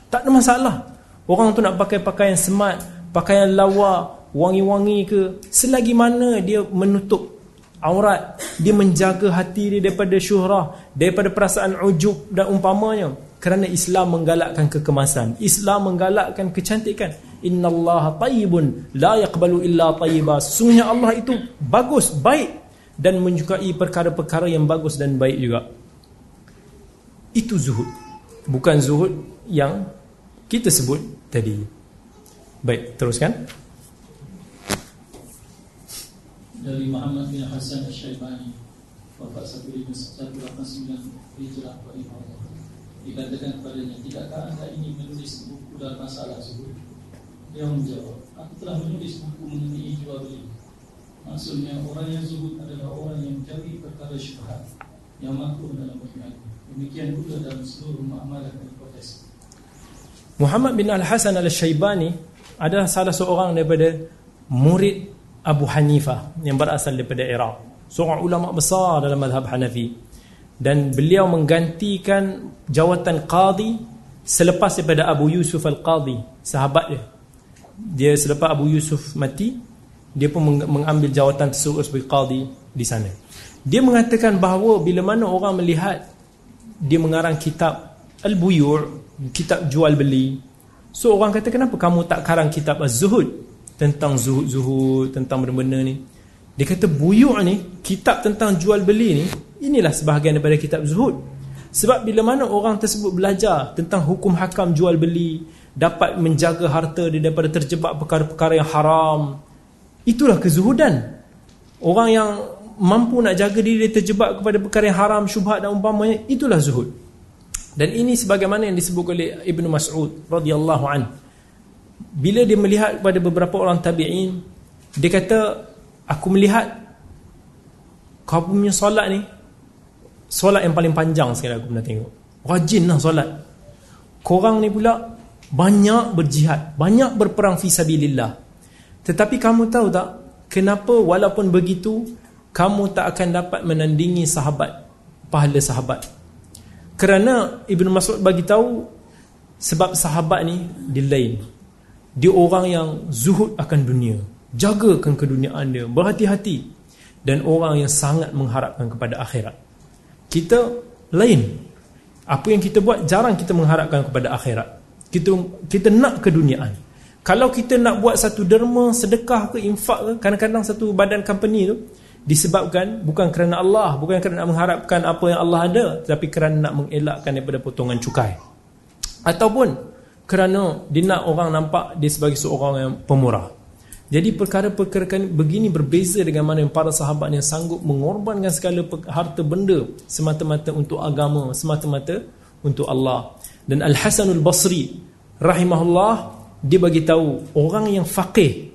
Tak ada masalah. Orang tu nak pakai pakaian smart, pakaian lawa, wangi-wangi ke, selagi mana dia menutup aurat, dia menjaga hati dia daripada syuhrah, daripada perasaan ujub dan umpamanya. Kerana Islam menggalakkan kekemasan, Islam menggalakkan kecantikan. innallaha tayyibun la yaqbalu illa tayyiba. Sesungguhnya Allah itu bagus baik dan menyukai perkara-perkara yang bagus dan baik juga. Itu zuhud. Bukan zuhud yang kita sebut tadi. Baik teruskan dari Muhammad bin Hasan Al-Syaibani wafat 1989 Hijrah dikatakan kepadanya tidakkah anda ini menulis buku dalam masalah zuhud dia menjawab Aku telah menulis buku mengenai jual beli. Maksudnya orang yang zuhud adalah orang yang mencari perkara syubhat Yang makhluk dalam beriman Demikian pula dalam seluruh muamalah dan protes Muhammad bin Al-Hasan Al-Syaibani Adalah salah seorang daripada Murid Abu Hanifah Yang berasal daripada Iraq. Seorang ulama besar dalam madhab Hanafi. Dan beliau menggantikan Jawatan Qadi Selepas daripada Abu Yusuf Al-Qadi Sahabat dia. Dia selepas Abu Yusuf mati dia pun mengambil jawatan tersebut sebagai qadi di sana. Dia mengatakan bahawa bila mana orang melihat dia mengarang kitab al-buyu' kitab jual beli so orang kata kenapa kamu tak karang kitab az-zuhud tentang zuhud-zuhud, tentang benda-benda ni. Dia kata buyuk ni, kitab tentang jual beli ni, inilah sebahagian daripada kitab zuhud. Sebab bila mana orang tersebut belajar tentang hukum hakam jual beli, dapat menjaga harta dia daripada terjebak perkara-perkara yang haram, itulah kezuhudan. Orang yang mampu nak jaga diri dia terjebak kepada perkara yang haram, syubhat dan umpamanya, itulah zuhud. Dan ini sebagaimana yang disebut oleh Ibn Mas'ud radhiyallahu an. Bila dia melihat kepada beberapa orang tabi'in, dia kata, aku melihat kau punya solat ni, solat yang paling panjang sekali aku pernah tengok. Rajin lah solat. Korang ni pula banyak berjihad, banyak berperang fi sabilillah. Tetapi kamu tahu tak, kenapa walaupun begitu, kamu tak akan dapat menandingi sahabat, pahala sahabat. Kerana Ibn Mas'ud bagi tahu sebab sahabat ni dia lain. Dia orang yang zuhud akan dunia, jagakan keduniaan dia, berhati-hati dan orang yang sangat mengharapkan kepada akhirat. Kita lain. Apa yang kita buat jarang kita mengharapkan kepada akhirat. Kita kita nak keduniaan. Kalau kita nak buat satu derma, sedekah ke infak ke, kadang-kadang satu badan company tu disebabkan bukan kerana Allah bukan kerana nak mengharapkan apa yang Allah ada tapi kerana nak mengelakkan daripada potongan cukai ataupun kerana dia nak orang nampak dia sebagai seorang yang pemurah. Jadi perkara-perkara begini berbeza dengan mana yang para sahabat yang sanggup mengorbankan segala harta benda semata-mata untuk agama semata-mata untuk Allah. Dan Al-Hasanul Basri rahimahullah dia bagi tahu orang yang faqih.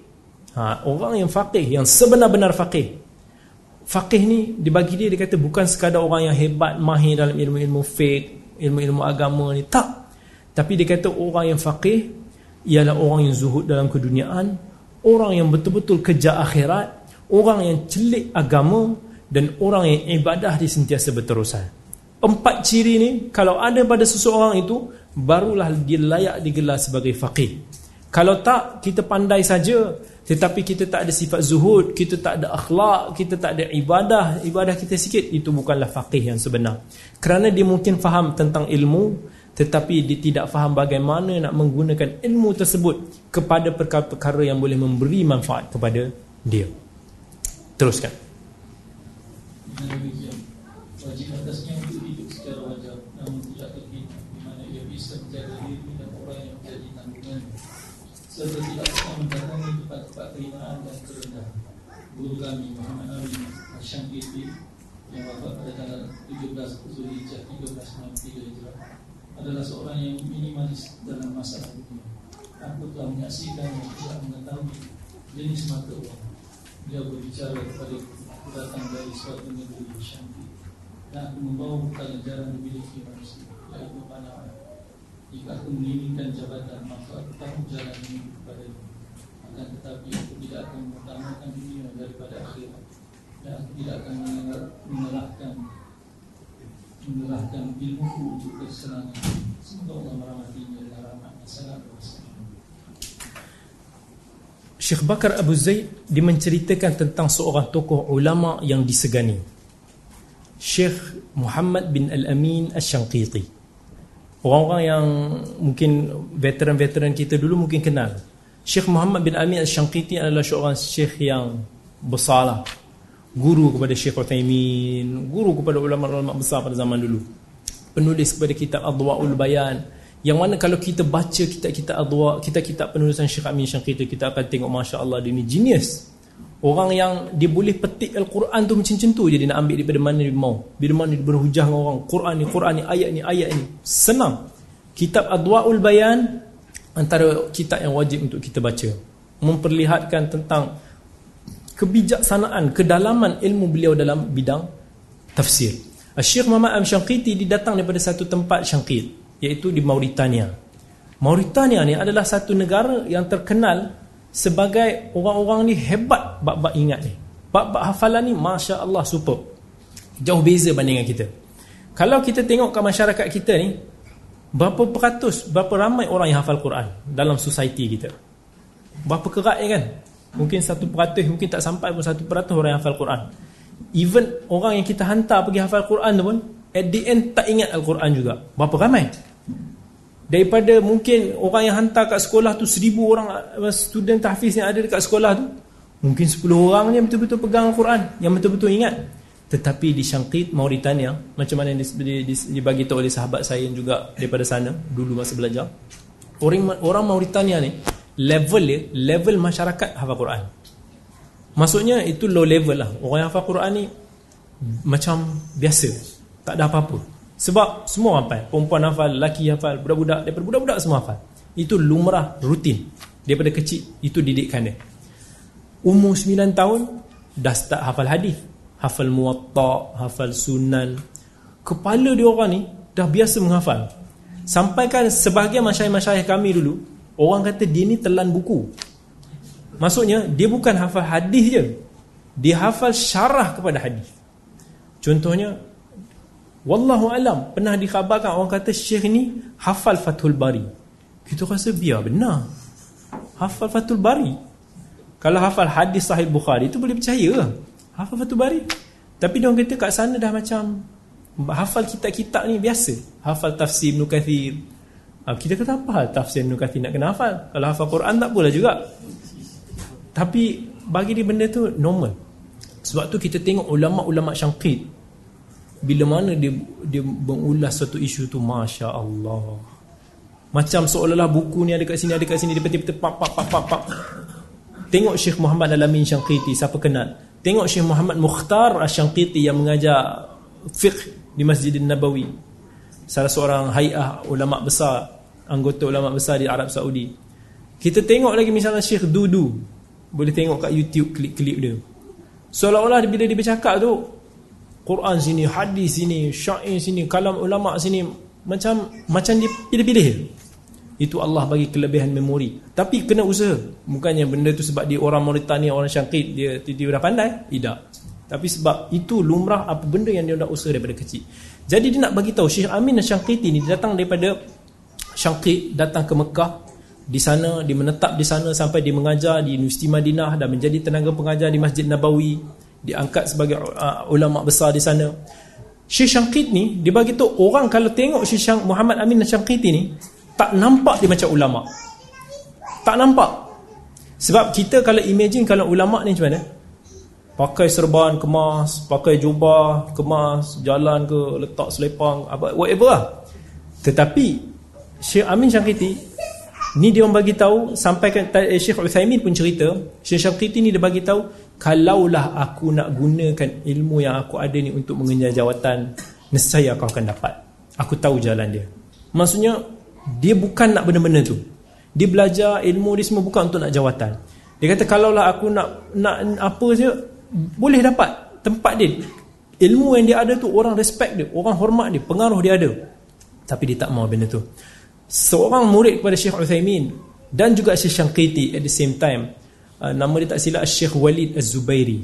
Ha, orang yang faqih yang sebenar-benar faqih. Faqih ni dibagi dia dia kata bukan sekadar orang yang hebat mahir dalam ilmu-ilmu fiqh, ilmu-ilmu agama ni. Tak. Tapi dia kata orang yang faqih ialah orang yang zuhud dalam keduniaan, orang yang betul-betul kejar akhirat, orang yang celik agama dan orang yang ibadah di sentiasa berterusan. Empat ciri ni kalau ada pada seseorang itu barulah dia layak digelar sebagai faqih. Kalau tak kita pandai saja tetapi kita tak ada sifat zuhud, kita tak ada akhlak, kita tak ada ibadah, ibadah kita sikit, itu bukanlah faqih yang sebenar. Kerana dia mungkin faham tentang ilmu, tetapi dia tidak faham bagaimana nak menggunakan ilmu tersebut kepada perkara-perkara yang boleh memberi manfaat kepada dia. Teruskan. Wajib atasnya untuk hidup secara wajar, namun tidak terkini, di mana ia bisa menjaga diri dan orang yang menjadi tanggungan. Serta tidak mendatangi tempat-tempat kerinaan dan kerendahan. Guru kami Muhammad Amin Asyangkiti yang wafat pada tanggal 17 Zulhijjah 1393 Hijrah adalah seorang yang minimalis dalam masalah dunia. Aku telah menyaksikan yang tidak mengetahui jenis mata uang. Dia berbicara kepada aku datang dari suatu negeri Syangki dan aku membawa bukan ajaran dimiliki manusia yaitu panah jika aku menginginkan jabatan maka aku tahu jalan ini kepada akan tetapi aku tidak akan mengutamakan dunia daripada akhirat. Dan aku tidak akan menyerahkan menyerahkan ilmu untuk kesenangan semoga Allah merahmatinya dan rahmatnya besar Syekh Bakar Abu Zaid dimenceritakan tentang seorang tokoh ulama yang disegani. Syekh Muhammad bin Al-Amin Al-Shanqiti Orang-orang yang mungkin veteran-veteran kita dulu mungkin kenal. Syekh Muhammad bin Amin Al-Shanqiti adalah seorang syekh yang besar Guru kepada Syekh Uthaymin Guru kepada ulama-ulama besar pada zaman dulu. Penulis kepada kitab Adwa'ul Bayan. Yang mana kalau kita baca kitab-kitab Adwa' Kitab-kitab penulisan Syekh Amin Shanqiti Kita akan tengok Masya Allah dia ni genius. Orang yang dia boleh petik Al-Quran tu macam-macam tu je Dia nak ambil daripada mana dia mau. Bila mana dia berhujah dengan orang Quran ni, Quran ni, ayat ni, ayat ni. Senang. Kitab Adwa'ul Bayan antara kitab yang wajib untuk kita baca. Memperlihatkan tentang kebijaksanaan kedalaman ilmu beliau dalam bidang tafsir. Syekh Muhammad Al-Syanqiti didatang daripada satu tempat Syanqit iaitu di Mauritania. Mauritania ni adalah satu negara yang terkenal sebagai orang-orang ni hebat bab-bab ingat ni. Bab-bab hafalan ni Masya Allah super jauh beza bandingan kita. Kalau kita tengok ke masyarakat kita ni Berapa peratus, berapa ramai orang yang hafal Quran dalam society kita? Berapa kerat ya kan? Mungkin satu peratus, mungkin tak sampai pun satu peratus orang yang hafal Quran. Even orang yang kita hantar pergi hafal Quran tu pun, at the end tak ingat Al-Quran juga. Berapa ramai? Daripada mungkin orang yang hantar kat sekolah tu seribu orang uh, student tahfiz yang ada dekat sekolah tu Mungkin sepuluh orang ni betul-betul pegang Al-Quran Yang betul-betul ingat Tetapi di Syangkit, Mauritania Macam mana yang dibagi tahu oleh sahabat saya yang juga daripada sana Dulu masa belajar Orang, orang Mauritania ni Level dia, level masyarakat hafal Quran. Maksudnya itu low level lah. Orang yang hafal Quran ni Macam biasa Tak ada apa-apa. Sebab semua hafal. Perempuan hafal, lelaki hafal, budak-budak. Daripada budak-budak semua hafal. Itu lumrah rutin. Daripada kecil Itu didikan dia. Umur 9 tahun Dah start hafal hadis. Hafal muwatta' Hafal sunan. Kepala dia orang ni Dah biasa menghafal. Sampaikan sebahagian masyarakat-masyarakat kami dulu Orang kata dia ni telan buku Maksudnya Dia bukan hafal hadis je Dia hafal syarah kepada hadis Contohnya Wallahu alam pernah dikhabarkan orang kata syekh ni hafal Fathul Bari. Kita rasa biar benar. Hafal Fathul Bari. Kalau hafal hadis Sahih Bukhari itu boleh percaya. Hafal Fathul Bari. Tapi dia orang kata kat sana dah macam hafal kitab-kitab ni biasa. Hafal tafsir Ibn Kathir. Ha, kita kata apa hal tafsir Kathir nak kena hafal? Kalau hafal Quran tak pula juga. Tapi bagi dia benda tu normal. Sebab tu kita tengok ulama-ulama syangkit bila mana dia dia mengulas satu isu tu Masya Allah macam seolah-olah buku ni ada kat sini ada kat sini dia peti-peti pap pap pap pap tengok Syekh Muhammad Alamin Syangkiti siapa kenal tengok Syekh Muhammad Mukhtar Syangkiti yang mengajar fiqh di Masjid Nabawi salah seorang hayah ulama besar anggota ulama besar di Arab Saudi kita tengok lagi misalnya Syekh Dudu boleh tengok kat YouTube klip-klip dia seolah-olah bila dia bercakap tu Quran sini, hadis sini, syair sini, kalam ulama sini macam macam dia pilih-pilih. Itu Allah bagi kelebihan memori. Tapi kena usaha. Bukannya benda tu sebab dia orang Mauritania, orang Syangkit, dia dia dah pandai. Tidak. Tapi sebab itu lumrah apa benda yang dia dah usaha daripada kecil. Jadi dia nak bagi tahu Syekh Amin Syangkiti ni dia datang daripada Syangkit datang ke Mekah. Di sana dia menetap di sana sampai dia mengajar di Universiti Madinah dan menjadi tenaga pengajar di Masjid Nabawi diangkat sebagai uh, ulama besar di sana. Syekh Syangkit ni dia tu orang kalau tengok Syekh Syang, Muhammad Amin Syangkiti ni tak nampak dia macam ulama. Tak nampak. Sebab kita kalau imagine kalau ulama ni macam mana? Pakai serban kemas, pakai jubah kemas, jalan ke letak selepang whatever lah. Tetapi Syekh Amin Syangkiti ni dia orang bagi tahu sampaikan eh, Syekh Uthaymin pun cerita, Syekh Syangkiti ni dia bagi tahu kalaulah aku nak gunakan ilmu yang aku ada ni untuk mengenyam jawatan nescaya kau akan dapat. Aku tahu jalan dia. Maksudnya dia bukan nak benda-benda tu. Dia belajar ilmu dia semua bukan untuk nak jawatan. Dia kata kalaulah aku nak nak apa je boleh dapat tempat dia. Ilmu yang dia ada tu orang respect dia orang hormat dia pengaruh dia ada. Tapi dia tak mahu benda tu seorang murid kepada Syekh Uthaymin dan juga Syekh Syankiti at the same time Ah, nama dia tak silap Syekh Walid Az-Zubairi.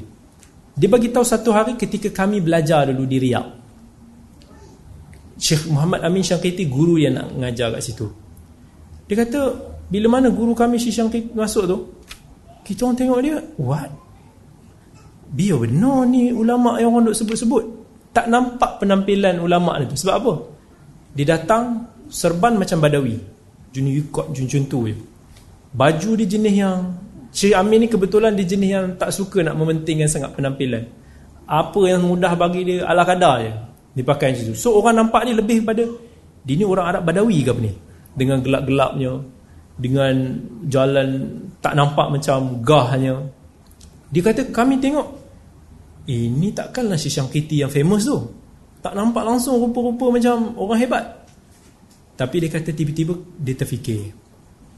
Dia bagi tahu satu hari ketika kami belajar dulu di Riyadh. Syekh Muhammad Amin Syangkiti guru yang nak mengajar kat situ. Dia kata bila mana guru kami Syekh Syangkiti masuk tu, kita orang tengok dia, what? Biar benar ni ulama yang orang duk sebut-sebut. Tak nampak penampilan ulama tu. Sebab apa? Dia datang serban macam badawi. Jenis yukot, jenis contoh je. Baju dia jenis yang Syekh Amin ni kebetulan dia jenis yang tak suka nak mementingkan sangat penampilan. Apa yang mudah bagi dia ala kadar je. Dia pakai macam tu. So orang nampak ni lebih pada dia ni orang Arab Badawi ke apa ni? Dengan gelap-gelapnya. Dengan jalan tak nampak macam gahnya. Dia kata kami tengok ini takkanlah Syekh Syangkiti yang famous tu. Tak nampak langsung rupa-rupa macam orang hebat. Tapi dia kata tiba-tiba dia terfikir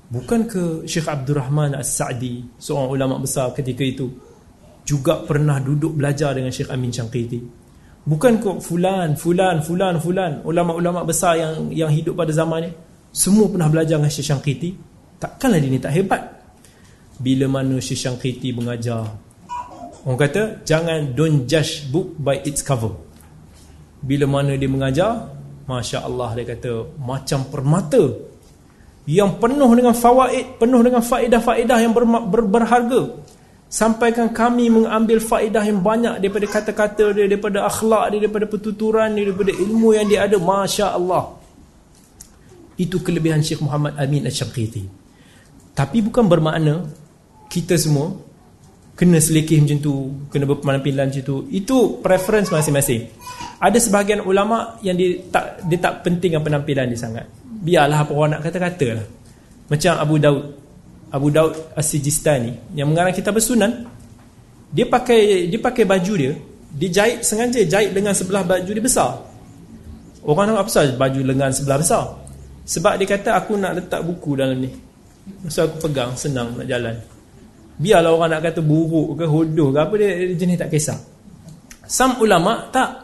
Bukan ke Syekh Abdul Rahman As-Sa'di Seorang ulama besar ketika itu Juga pernah duduk belajar dengan Syekh Amin Syangkiti ke fulan, fulan, fulan, fulan Ulama-ulama besar yang yang hidup pada zaman ni Semua pernah belajar dengan Syekh Syangkiti Takkanlah dia ni tak hebat. Bila mana Syekh Syangkiti mengajar Orang kata Jangan don't judge book by its cover. Bila mana dia mengajar Masya Allah dia kata Macam permata yang penuh dengan fawaid, penuh dengan faedah-faedah yang ber, ber, berharga. Sampaikan kami mengambil faedah yang banyak daripada kata-kata dia, daripada akhlak dia, daripada pertuturan dia, daripada ilmu yang dia ada. Masya Allah. Itu kelebihan Syekh Muhammad Amin Al-Syanqiti. Tapi bukan bermakna kita semua kena selekeh macam tu, kena berpenampilan macam tu. Itu preference masing-masing. Ada sebahagian ulama yang dia tak dia tak pentingkan penampilan dia sangat. Biarlah apa orang nak kata-kata lah. Macam Abu Daud. Abu Daud As-Sijistani yang mengarang kitab Sunan. Dia pakai dia pakai baju dia, dia jahit sengaja jahit dengan sebelah baju dia besar. Orang nak apa pasal baju lengan sebelah besar? Sebab dia kata aku nak letak buku dalam ni. Masa aku pegang senang nak jalan. Biarlah orang nak kata buruk ke hodoh ke apa dia, dia jenis tak kisah. Some ulama tak.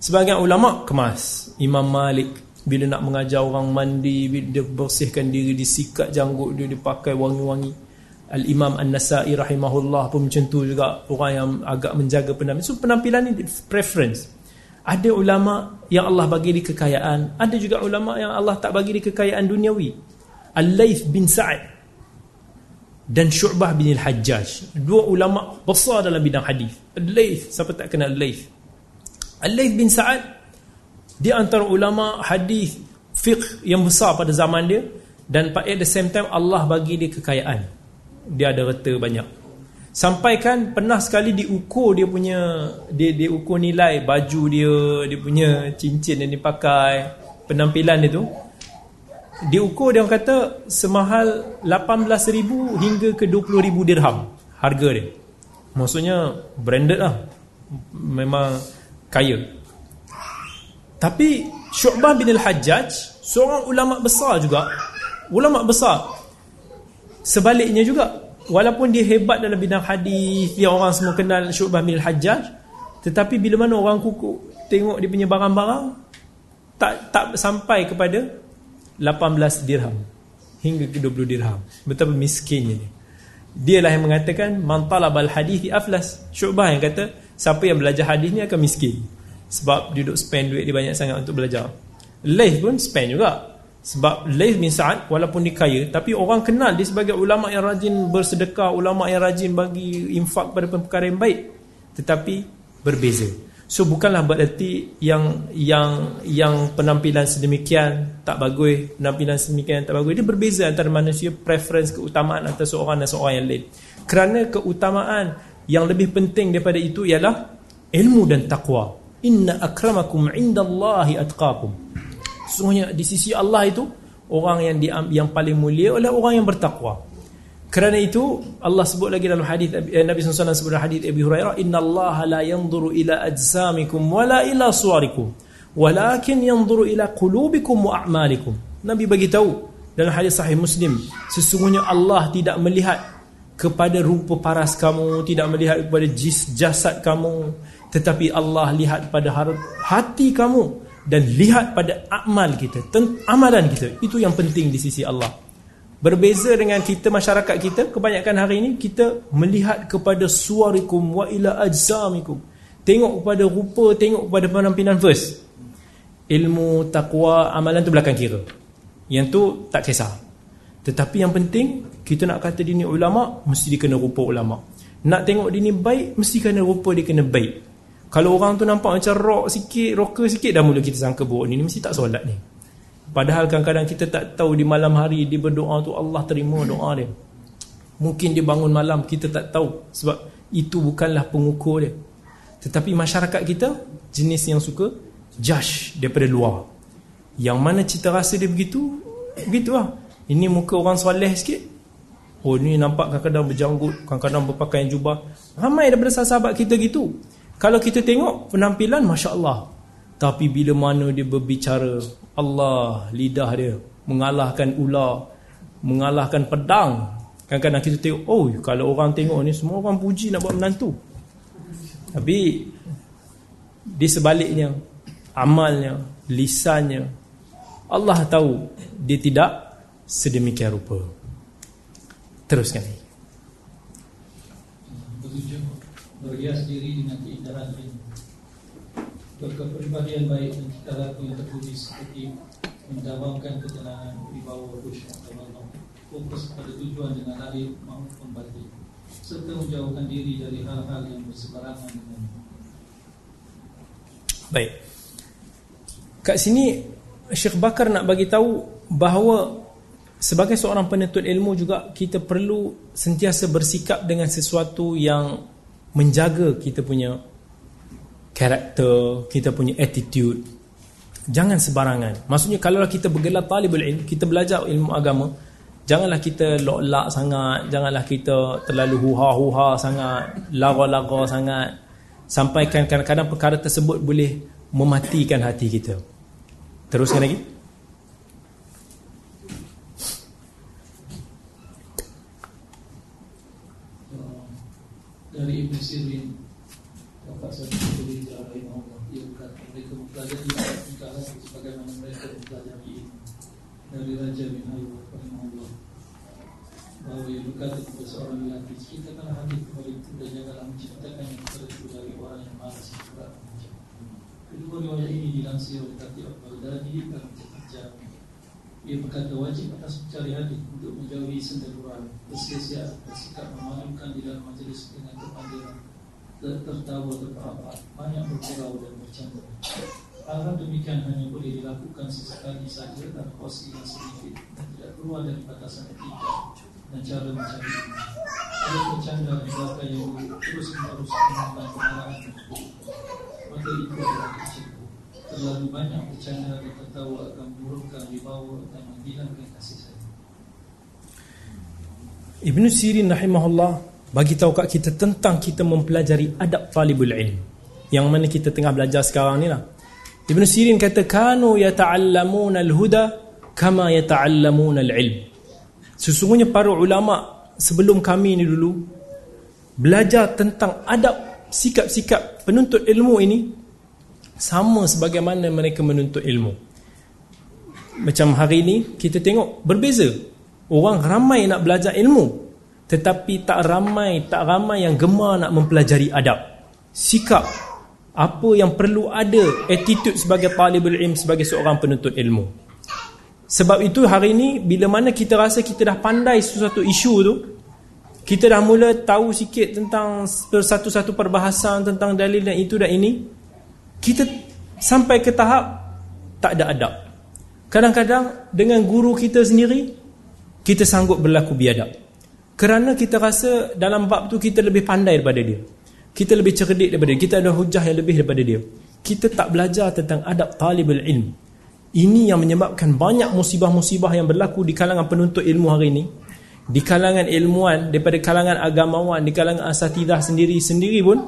Sebagian ulama kemas. Imam Malik bila nak mengajar orang mandi, dia bersihkan diri, disikat janggut dia, dia pakai wangi-wangi. Al-Imam An-Nasai rahimahullah pun macam tu juga orang yang agak menjaga penampilan. So penampilan ni preference. Ada ulama yang Allah bagi dia kekayaan, ada juga ulama yang Allah tak bagi dia kekayaan duniawi. Al-Laith bin Sa'ad dan Syu'bah bin Al-Hajjaj. Dua ulama besar dalam bidang hadis. Al-Laith, siapa tak kenal Al-Laith? Al-Laith bin Sa'ad dia antara ulama hadis fiqh yang besar pada zaman dia dan at the same time Allah bagi dia kekayaan. Dia ada reta banyak. Sampaikan pernah sekali diukur dia punya dia dia ukur nilai baju dia dia punya cincin yang dipakai penampilan dia tu. Diukur dia kata semahal 18,000 hingga ke 20,000 dirham harga dia. Maksudnya branded lah. Memang kaya. Tapi Syu'bah bin Al-Hajjaj seorang ulama besar juga. Ulama besar. Sebaliknya juga. Walaupun dia hebat dalam bidang hadis Yang orang semua kenal Syu'bah bin Hajjaj Tetapi bila mana orang kuku Tengok dia punya barang-barang Tak tak sampai kepada 18 dirham Hingga ke 20 dirham. Betapa miskinnya dia. Dialah yang mengatakan Man talabal hadith aflas. Syu'bah yang kata Siapa yang belajar hadis ni akan miskin Sebab dia duduk spend duit dia banyak sangat untuk belajar Laith pun spend juga sebab Laith bin Sa'ad walaupun dia kaya tapi orang kenal dia sebagai ulama yang rajin bersedekah, ulama yang rajin bagi infak pada perkara yang baik. Tetapi berbeza. So bukanlah berarti yang yang yang penampilan sedemikian tak bagus, penampilan sedemikian tak bagus. Dia berbeza antara manusia preference keutamaan antara seorang dan seorang yang lain. Kerana keutamaan yang lebih penting daripada itu ialah ilmu dan taqwa. Inna akramakum indallahi atqakum. Sesungguhnya di sisi Allah itu orang yang di, yang paling mulia adalah orang yang bertakwa. Kerana itu Allah sebut lagi dalam hadis eh, Nabi SAW sebut dalam hadis Abi Hurairah Inna Allah la yanzuru ila ajsamikum wala ila suarikum walakin yanzuru ila qulubikum wa a'malikum. Nabi bagi tahu dalam hadis sahih Muslim sesungguhnya Allah tidak melihat kepada rupa paras kamu, tidak melihat kepada jis, jasad kamu, tetapi Allah lihat pada hati kamu dan lihat pada amal kita amalan kita. Itu yang penting di sisi Allah. Berbeza dengan kita masyarakat kita kebanyakan hari ini kita melihat kepada suarikum wa ila ajsamikum. Tengok kepada rupa tengok kepada penampilan first. Ilmu takwa amalan tu belakang kira. Yang tu tak kisah tetapi yang penting kita nak kata dini ulama mesti dia kena rupa ulama nak tengok dini baik mesti kena rupa dia kena baik kalau orang tu nampak macam rock sikit, rocker sikit dah mula kita sangka bahawa ni, ni mesti tak solat ni. Padahal kadang-kadang kita tak tahu di malam hari dia berdoa tu Allah terima doa dia. Mungkin dia bangun malam kita tak tahu sebab itu bukanlah pengukur dia. Tetapi masyarakat kita jenis yang suka judge daripada luar. Yang mana cita rasa dia begitu, begitulah. Ini muka orang soleh sikit. Oh ni nampak kadang-kadang berjanggut, kadang-kadang berpakaian jubah. Ramai daripada sahabat kita gitu. Kalau kita tengok penampilan Masya Allah Tapi bila mana dia berbicara Allah lidah dia Mengalahkan ular Mengalahkan pedang Kadang-kadang kita tengok Oh kalau orang tengok ni Semua orang puji nak buat menantu Tapi Di sebaliknya Amalnya Lisannya Allah tahu Dia tidak Sedemikian rupa. Teruskan ni berhias diri dengan keindahan berkepribadian baik dan kita laku yang terpuji seperti mendawamkan ketenangan di bawah khusyuk Allah fokus pada tujuan dengan lahir maupun batin serta menjauhkan diri dari hal-hal yang bersebarangan dengan baik. Kat sini Syekh Bakar nak bagi tahu bahawa sebagai seorang penuntut ilmu juga kita perlu sentiasa bersikap dengan sesuatu yang menjaga kita punya karakter, kita punya attitude. Jangan sebarangan. Maksudnya kalau kita bergelar talibul ilmu, kita belajar ilmu agama, janganlah kita lok-lak sangat, janganlah kita terlalu huha-huha sangat, lara-lara sangat sampai kadang-kadang perkara tersebut boleh mematikan hati kita. Teruskan lagi. Dari Ibn Sirin Bapak saya beri jalan Allah Ia berkata mereka mempelajari Tingkahan sebagaimana mereka mempelajari ini Dari Raja bin Haywa Allah Bahawa ia berkata kepada seorang lelaki Ceritakanlah hati kepada itu Dan janganlah menciptakan yang terlalu dari orang yang malas yang berat Kedua riwayat ini dilansir oleh Kati Abbal Dan didikkan ia berkata wajib atas mencari hadis untuk menjauhi senda gurau, bersia-sia bersikap memalukan di dalam majlis dengan terpandiran, tertawa terperabot, banyak bergurau dan bercanda. Hal demikian hanya boleh dilakukan sesekali saja dan kos yang sedikit tidak keluar dari batasan etika dan cara mencari ini. Ada bercanda dan belakang yang terus menerus menambah kemarahan maka itu adalah kecil terlalu banyak bercanda dan tertawa akan burukkan dibawa dan menghilangkan kasih sayang. Ibn Sirin rahimahullah bagi tahu kat kita tentang kita mempelajari adab talibul ilm. Yang mana kita tengah belajar sekarang ni lah. Ibn Sirin kata kanu yata'allamun al-huda kama yata'allamun al-ilm. Sesungguhnya para ulama sebelum kami ni dulu belajar tentang adab sikap-sikap penuntut ilmu ini sama sebagaimana mereka menuntut ilmu. Macam hari ini kita tengok berbeza. Orang ramai nak belajar ilmu tetapi tak ramai tak ramai yang gemar nak mempelajari adab. Sikap apa yang perlu ada attitude sebagai talibul ilm sebagai seorang penuntut ilmu. Sebab itu hari ini bila mana kita rasa kita dah pandai sesuatu isu tu kita dah mula tahu sikit tentang satu-satu perbahasan tentang dalil dan itu dan ini kita sampai ke tahap tak ada adab. Kadang-kadang dengan guru kita sendiri kita sanggup berlaku biadab. Kerana kita rasa dalam bab tu kita lebih pandai daripada dia. Kita lebih cerdik daripada dia. Kita ada hujah yang lebih daripada dia. Kita tak belajar tentang adab talibul ilm. Ini yang menyebabkan banyak musibah-musibah yang berlaku di kalangan penuntut ilmu hari ini. Di kalangan ilmuwan, daripada kalangan agamawan, di kalangan asatidah sendiri-sendiri pun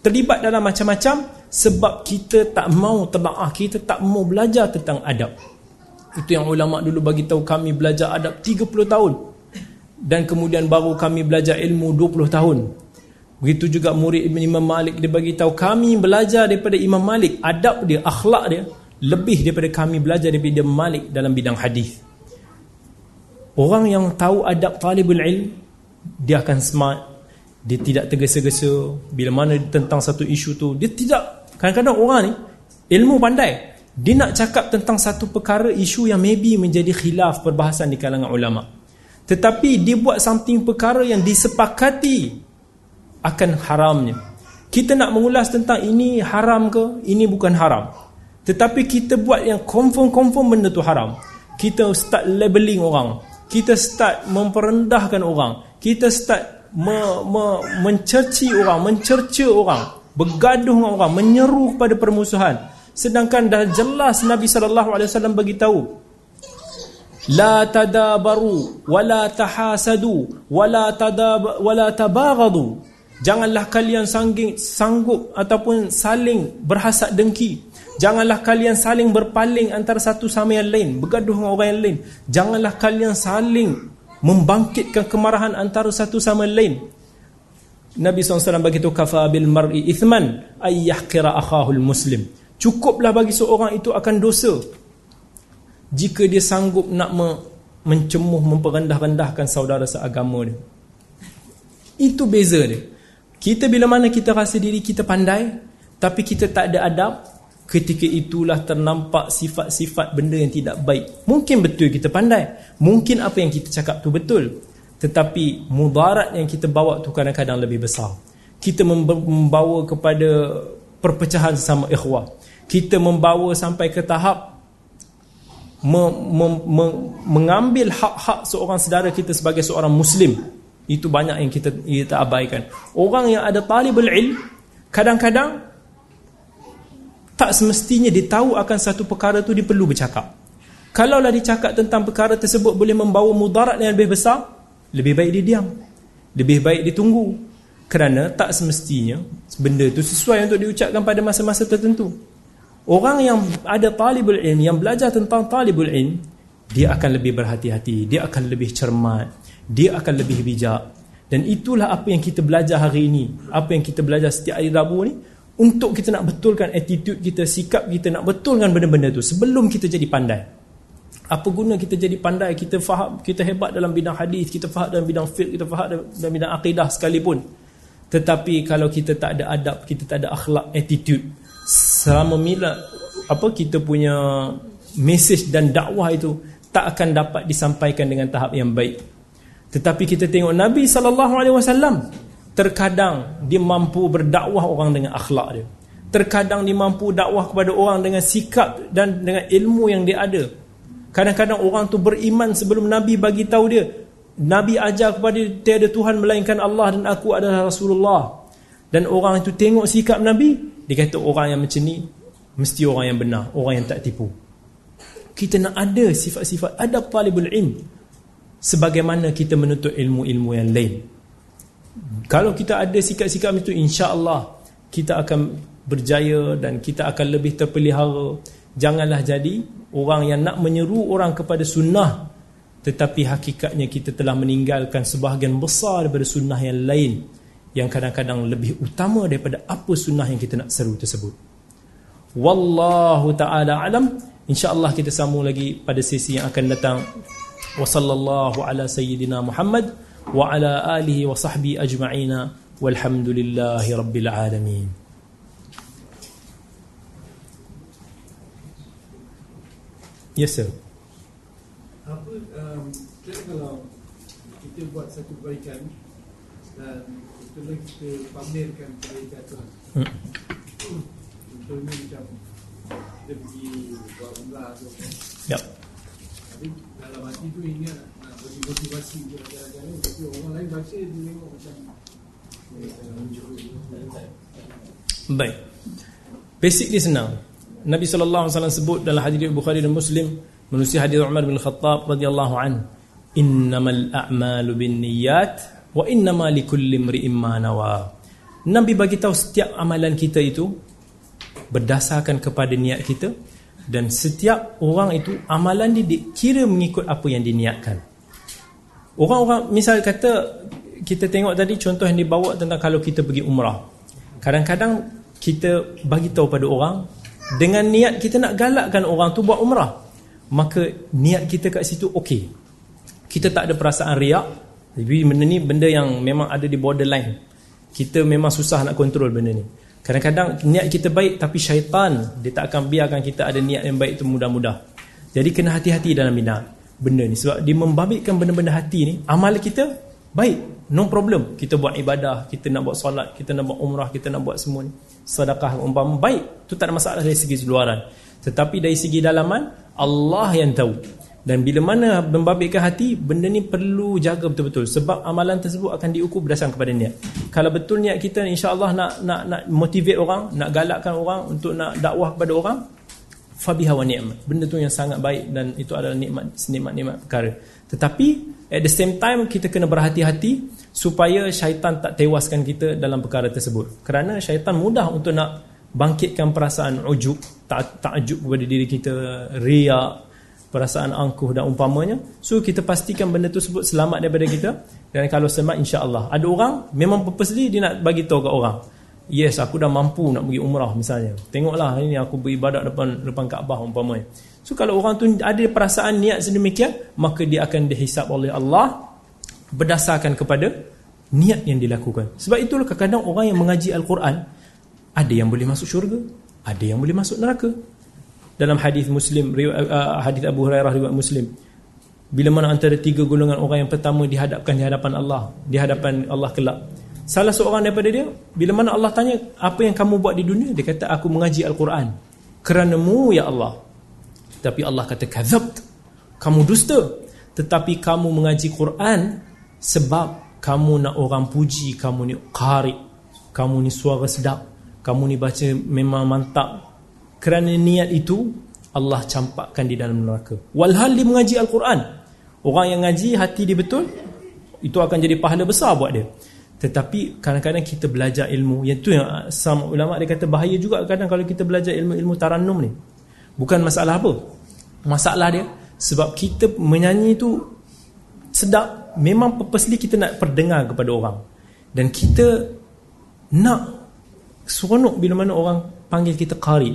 terlibat dalam macam-macam sebab kita tak mau telaah kita tak mau belajar tentang adab. Itu yang ulama dulu bagi tahu kami belajar adab 30 tahun. Dan kemudian baru kami belajar ilmu 20 tahun. Begitu juga murid Imam Malik dia bagi tahu kami belajar daripada Imam Malik. Adab dia akhlak dia lebih daripada kami belajar daripada Imam Malik dalam bidang hadis. Orang yang tahu adab talibul ilm dia akan smart. Dia tidak tergesa-gesa. Bila mana tentang satu isu tu dia tidak kadang-kadang orang ni ilmu pandai. Dia nak cakap tentang satu perkara isu yang maybe menjadi khilaf perbahasan di kalangan ulama. Tetapi dia buat something perkara yang disepakati akan haramnya. Kita nak mengulas tentang ini haram ke ini bukan haram. Tetapi kita buat yang confirm-confirm benda tu haram. Kita start labeling orang. Kita start memperendahkan orang. Kita start me, me, mencerci orang, mencerca orang, bergaduh dengan orang, menyeru kepada permusuhan. Sedangkan dah jelas Nabi sallallahu alaihi wasallam bagi tahu la tadabaru wala tahasadu wala tadab wala tabaghadu janganlah kalian sangging, sanggup ataupun saling berhasad dengki. Janganlah kalian saling berpaling antara satu sama yang lain bergaduh dengan orang yang lain. Janganlah kalian saling membangkitkan kemarahan antara satu sama lain Nabi SAW begitu kafa bil mar'i ithman ay yahqira akhahul muslim cukuplah bagi seorang itu akan dosa jika dia sanggup nak mencemuh memperendah-rendahkan saudara seagama dia itu beza dia kita bila mana kita rasa diri kita pandai tapi kita tak ada adab ketika itulah ternampak sifat-sifat benda yang tidak baik. Mungkin betul kita pandai. Mungkin apa yang kita cakap tu betul. Tetapi mudarat yang kita bawa tu kadang-kadang lebih besar. Kita membawa kepada perpecahan sama ikhwah. Kita membawa sampai ke tahap me, me, me, mengambil hak-hak seorang saudara kita sebagai seorang muslim itu banyak yang kita kita abaikan orang yang ada talibul ilm kadang-kadang tak semestinya dia tahu akan satu perkara tu dia perlu bercakap kalaulah dicakap tentang perkara tersebut boleh membawa mudarat yang lebih besar lebih baik dia diam lebih baik ditunggu kerana tak semestinya benda itu sesuai untuk diucapkan pada masa-masa tertentu Orang yang ada talibul ilm, yang belajar tentang talibul ilm, dia akan lebih berhati-hati, dia akan lebih cermat, dia akan lebih bijak. Dan itulah apa yang kita belajar hari ini, apa yang kita belajar setiap hari Rabu ni, untuk kita nak betulkan attitude kita, sikap kita, nak betulkan benda-benda tu sebelum kita jadi pandai. Apa guna kita jadi pandai, kita faham, kita hebat dalam bidang hadis, kita faham dalam bidang fiqh, kita faham dalam bidang akidah sekalipun. Tetapi kalau kita tak ada adab, kita tak ada akhlak, attitude, selama mila apa kita punya message dan dakwah itu tak akan dapat disampaikan dengan tahap yang baik. Tetapi kita tengok Nabi sallallahu alaihi wasallam terkadang dia mampu berdakwah orang dengan akhlak dia. Terkadang dia mampu dakwah kepada orang dengan sikap dan dengan ilmu yang dia ada. Kadang-kadang orang tu beriman sebelum Nabi bagi tahu dia. Nabi ajar kepada dia tiada Tuhan melainkan Allah dan aku adalah Rasulullah. Dan orang itu tengok sikap Nabi, dia kata orang yang macam ni mesti orang yang benar, orang yang tak tipu. Kita nak ada sifat-sifat adab talibul ilm sebagaimana kita menuntut ilmu-ilmu yang lain. Kalau kita ada sikap-sikap itu insya-Allah kita akan berjaya dan kita akan lebih terpelihara. Janganlah jadi orang yang nak menyeru orang kepada sunnah tetapi hakikatnya kita telah meninggalkan sebahagian besar daripada sunnah yang lain yang kadang-kadang lebih utama daripada apa sunnah yang kita nak seru tersebut. Wallahu taala alam. Insya-Allah kita sambung lagi pada sesi yang akan datang. Wa sallallahu ala sayyidina Muhammad wa ala alihi wa sahbihi ajma'ina walhamdulillahi rabbil alamin. Yes sir. Apa um, kalau kita buat satu kebaikan dan Contohnya kita pamerkan kebaikan Tuhan hmm. Contohnya macam Kita pergi buat umrah tu Yep. Tapi dalam hati tu ingat nak bagi motivasi dia jalan-jalan Tapi orang lain baca dia tengok macam Baik Basic dia senang Nabi SAW sebut dalam hadis Bukhari dan Muslim Menusi hadis Umar bin Khattab radhiyallahu an Innamal a'malu bin niyat wa innama likulli imri'in ma nabi bagi tahu setiap amalan kita itu berdasarkan kepada niat kita dan setiap orang itu amalan dia dikira mengikut apa yang diniatkan orang-orang misal kata kita tengok tadi contoh yang dibawa tentang kalau kita pergi umrah. Kadang-kadang kita bagi tahu pada orang dengan niat kita nak galakkan orang tu buat umrah maka niat kita kat situ okey kita tak ada perasaan riak tapi benda ni benda yang memang ada di borderline. Kita memang susah nak kontrol benda ni. Kadang-kadang niat kita baik tapi syaitan dia tak akan biarkan kita ada niat yang baik tu mudah-mudah. Jadi kena hati-hati dalam bina benda ni sebab dia membabitkan benda-benda hati ni. Amal kita baik, no problem. Kita buat ibadah, kita nak buat solat, kita nak buat umrah, kita nak buat semua ni. Sedekah umpama baik, tu tak ada masalah dari segi luaran. Tetapi dari segi dalaman Allah yang tahu. Dan bila mana membabitkan hati, benda ni perlu jaga betul-betul sebab amalan tersebut akan diukur berdasarkan kepada niat. Kalau betul niat kita insya-Allah nak nak nak motivate orang, nak galakkan orang untuk nak dakwah kepada orang, fabiha wa ni'mat. Benda tu yang sangat baik dan itu adalah nikmat nikmat-nikmat perkara. Tetapi at the same time kita kena berhati-hati supaya syaitan tak tewaskan kita dalam perkara tersebut. Kerana syaitan mudah untuk nak bangkitkan perasaan ujub, tak takjub kepada diri kita, riak, perasaan angkuh dan umpamanya. So kita pastikan benda tu sebut selamat daripada kita. Dan kalau selamat insya-Allah. Ada orang memang purposely dia nak bagi tahu kat orang yes aku dah mampu nak pergi umrah misalnya. Tengoklah ini aku beribadat depan depan Kaabah umpamanya so kalau orang tu ada perasaan niat sedemikian maka dia akan dihisap oleh Allah berdasarkan kepada niat yang dilakukan. Sebab itulah kadang-kadang orang yang mengaji al-Quran ada yang boleh masuk syurga ada yang boleh masuk neraka. Dalam hadis Muslim uh, hadis Abu Hurairah riwayat Muslim bila mana antara tiga golongan orang yang pertama dihadapkan di hadapan Allah di hadapan Allah kelak salah seorang daripada dia bila mana Allah tanya apa yang kamu buat di dunia? Dia kata aku mengaji al-Quran kerana mu ya Allah Tapi Allah kata kadzabt. Kamu dusta. Tetapi kamu mengaji Quran sebab kamu nak orang puji kamu ni qari. Kamu ni suara sedap. Kamu ni baca memang mantap. Kerana niat itu Allah campakkan di dalam neraka. Walhal dia mengaji Al-Quran. Orang yang ngaji hati dia betul, itu akan jadi pahala besar buat dia. Tetapi kadang-kadang kita belajar ilmu Yang tu yang sama ulama' dia kata bahaya juga kadang kalau kita belajar ilmu-ilmu tarannum ni Bukan masalah apa. Masalah dia Sebab kita menyanyi tu Sedap. Memang purposely kita nak perdengar kepada orang. Dan kita Nak Seronok bila mana orang panggil kita qari.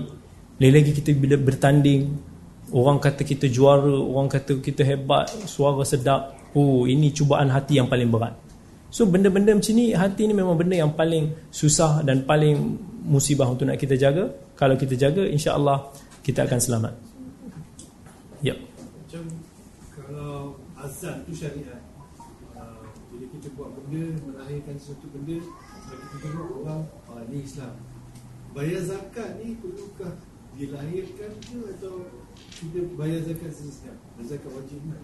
Lagi-lagi kita bila bertanding Orang kata kita juara Orang kata kita hebat Suara sedap. Oh ini cubaan hati yang paling berat. So benda-benda macam ni hati ni memang benda yang paling susah dan paling musibah untuk nak kita jaga. Kalau kita jaga insya-Allah kita akan selamat. Ya. Macam kalau azan tu syariat. Uh, bila kita buat benda melahirkan sesuatu benda, kalau kita tengok orang ah ni Islam. Bayar zakat ni perlukah dilahirkan ke atau kita bayar zakat sesuatu? Zakat wajib kan?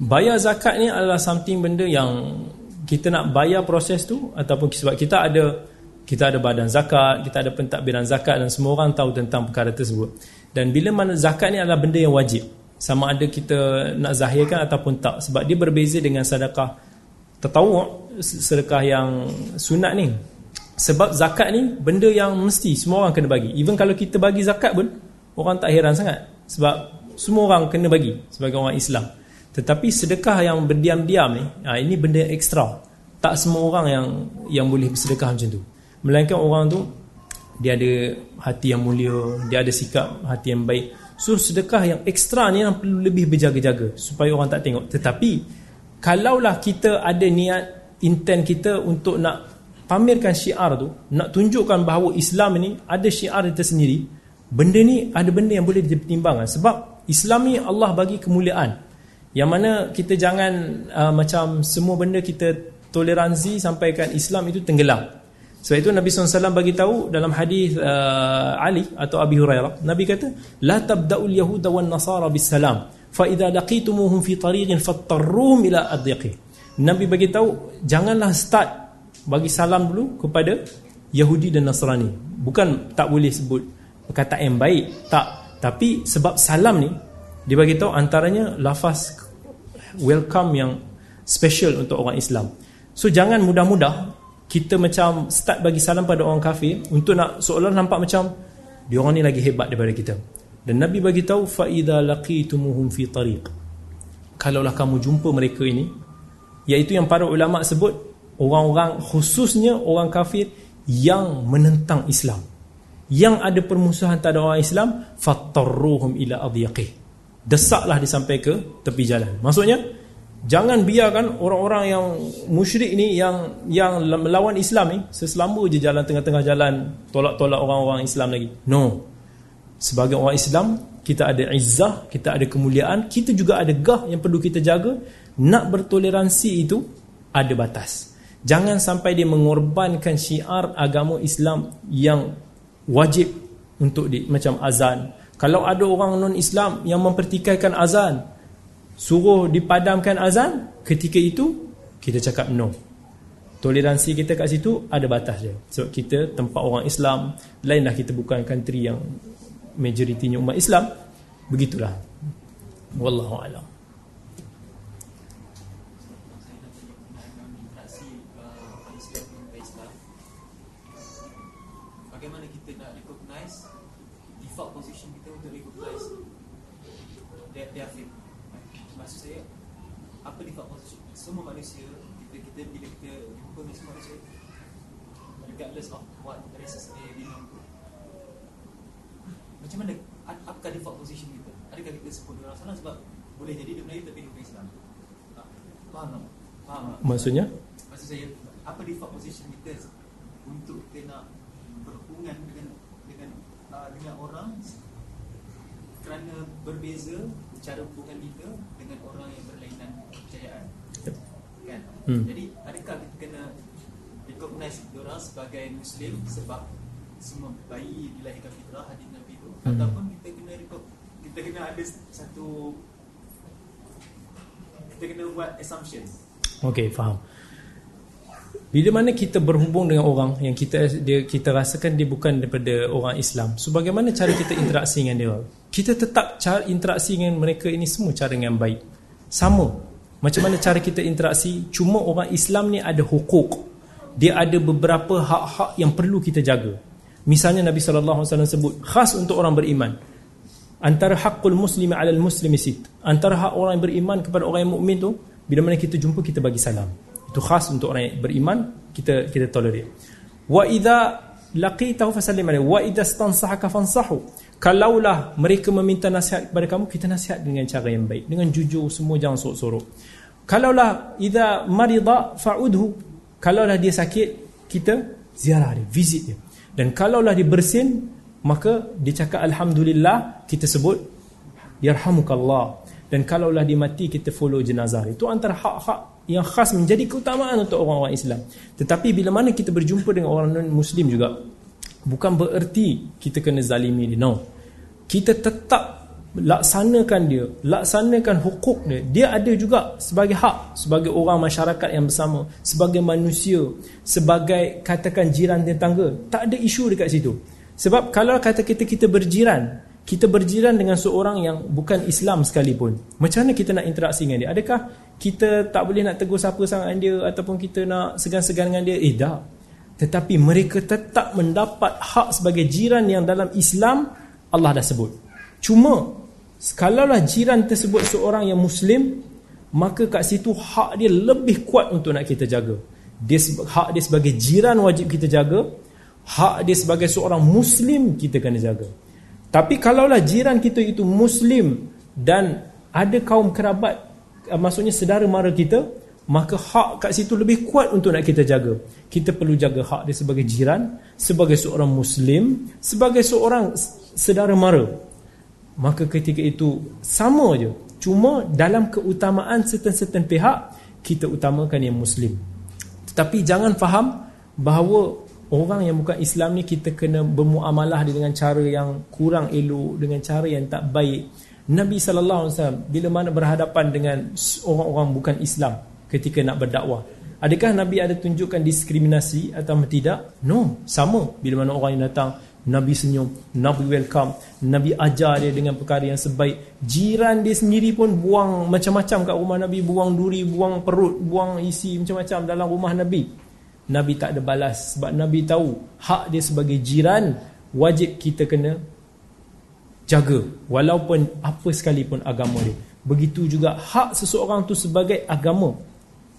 Bayar zakat ni adalah something benda yang kita nak bayar proses tu ataupun sebab kita ada kita ada badan zakat, kita ada pentadbiran zakat dan semua orang tahu tentang perkara tersebut. Dan bila mana zakat ni adalah benda yang wajib. Sama ada kita nak zahirkan ataupun tak sebab dia berbeza dengan sedekah tatawuk, sedekah yang sunat ni. Sebab zakat ni benda yang mesti semua orang kena bagi. Even kalau kita bagi zakat pun orang tak heran sangat sebab semua orang kena bagi sebagai orang Islam. Tetapi sedekah yang berdiam-diam ni, ha, ini benda ekstra. Tak semua orang yang yang boleh bersedekah macam tu. Melainkan orang tu dia ada hati yang mulia, dia ada sikap hati yang baik. So sedekah yang ekstra ni yang perlu lebih berjaga-jaga supaya orang tak tengok. Tetapi kalaulah kita ada niat intent kita untuk nak pamerkan syiar tu, nak tunjukkan bahawa Islam ni ada syiar dia tersendiri, benda ni ada benda yang boleh dipertimbangkan sebab Islam ni Allah bagi kemuliaan. Yang mana kita jangan uh, macam semua benda kita toleransi sampaikan Islam itu tenggelam. Sebab itu Nabi SAW bagi tahu dalam hadis uh, Ali atau Abi Hurairah, Nabi kata, "La tabda'ul yahuda wan nasara bis salam, fa idza laqitumuhum fi tariqin fattarruhum ila adyiqi." Nabi bagi tahu, janganlah start bagi salam dulu kepada Yahudi dan Nasrani. Bukan tak boleh sebut perkataan yang baik, tak. Tapi sebab salam ni dia bagi tahu antaranya lafaz welcome yang special untuk orang Islam. So jangan mudah-mudah kita macam start bagi salam pada orang kafir untuk nak seolah nampak macam dia orang ni lagi hebat daripada kita. Dan Nabi bagi tahu fa idza laqitumuhum fi tariq. Kalaulah kamu jumpa mereka ini iaitu yang para ulama sebut orang-orang khususnya orang kafir yang menentang Islam. Yang ada permusuhan terhadap orang Islam fattarruhum ila adyaqih desaklah dia sampai ke tepi jalan. Maksudnya jangan biarkan orang-orang yang musyrik ni yang yang melawan Islam ni seselamba je jalan tengah-tengah jalan tolak-tolak orang-orang Islam lagi. No. Sebagai orang Islam, kita ada izzah, kita ada kemuliaan, kita juga ada gah yang perlu kita jaga. Nak bertoleransi itu ada batas. Jangan sampai dia mengorbankan syiar agama Islam yang wajib untuk di, macam azan, kalau ada orang non-Islam yang mempertikaikan azan, suruh dipadamkan azan, ketika itu kita cakap no. Toleransi kita kat situ ada batas dia. Sebab kita tempat orang Islam, lainlah kita bukan country yang majoritinya umat Islam. Begitulah. Wallahu a'lam. Maksudnya? Maksud saya, apa default position kita untuk kita nak berhubungan dengan dengan uh, dengan orang kerana berbeza cara hubungan kita dengan orang yang berlainan kepercayaan. Yep. Kan? Hmm. Jadi, adakah kita kena recognize orang sebagai Muslim sebab semua bayi dilahirkan fitrah hadis Nabi itu hmm. ataupun kita kena kita kena ada satu kita kena buat assumption. Okey, faham. Bila mana kita berhubung dengan orang yang kita dia kita rasakan dia bukan daripada orang Islam. So bagaimana cara kita interaksi dengan dia? Kita tetap cara interaksi dengan mereka ini semua cara yang baik. Sama. Macam mana cara kita interaksi? Cuma orang Islam ni ada hukuk. Dia ada beberapa hak-hak yang perlu kita jaga. Misalnya Nabi wasallam sebut khas untuk orang beriman. Antara hakul muslimi 'alal muslimi sit. Antara hak orang yang beriman kepada orang yang mukmin tu bila mana kita jumpa kita bagi salam. Itu khas untuk orang yang beriman kita kita tolerate. Wa idza laqitahu fasallim alaihi wa idza stansahaka fansahu. Kalaulah mereka meminta nasihat kepada kamu kita nasihat dengan cara yang baik, dengan jujur semua jangan sorok-sorok. Kalaulah idza marida fa'udhu. Kalaulah dia sakit kita ziarah dia, visit dia. Dan kalaulah dia bersin maka dia cakap alhamdulillah kita sebut yarhamukallah dan kalaulah dia mati kita follow jenazah itu antara hak-hak yang khas menjadi keutamaan untuk orang-orang Islam. Tetapi bila mana kita berjumpa dengan orang non-muslim juga bukan bererti kita kena zalimi dia. No. Kita tetap laksanakan dia laksanakan hukuk dia. Dia ada juga sebagai hak sebagai orang masyarakat yang bersama sebagai manusia sebagai katakan jiran tetangga tak ada isu dekat situ. Sebab kalau kata kita kita berjiran kita berjiran dengan seorang yang bukan Islam sekalipun. Macam mana kita nak interaksi dengan dia? Adakah kita tak boleh nak tegur siapa sangat dia ataupun kita nak segan-segan dengan dia? Eh tak. Tetapi mereka tetap mendapat hak sebagai jiran yang dalam Islam Allah dah sebut. Cuma kalaulah jiran tersebut seorang yang Muslim maka kat situ hak dia lebih kuat untuk nak kita jaga. Dia, hak dia sebagai jiran wajib kita jaga. Hak dia sebagai seorang Muslim kita kena jaga tapi kalaulah jiran kita itu Muslim dan ada kaum kerabat, eh, maksudnya sedara mara kita, maka hak kat situ lebih kuat untuk nak kita jaga. Kita perlu jaga hak dia sebagai jiran, sebagai seorang Muslim, sebagai seorang sedara mara. Maka ketika itu sama je. Cuma dalam keutamaan certain-certain pihak, kita utamakan yang Muslim. Tetapi jangan faham bahawa orang yang bukan Islam ni kita kena bermuamalah dengan cara yang kurang elok dengan cara yang tak baik. Nabi SAW bila mana berhadapan dengan orang-orang bukan Islam ketika nak berdakwah. Adakah Nabi ada tunjukkan diskriminasi atau tidak? No sama. Bila mana orang yang datang Nabi senyum Nabi welcome Nabi ajar dia dengan perkara yang sebaik. Jiran dia sendiri pun buang macam-macam kat rumah Nabi buang duri buang perut buang isi macam-macam dalam rumah Nabi Nabi tak ada balas. Sebab Nabi tahu hak dia sebagai jiran wajib kita kena jaga. Walaupun apa sekalipun agama dia. Begitu juga hak seseorang tu sebagai agama.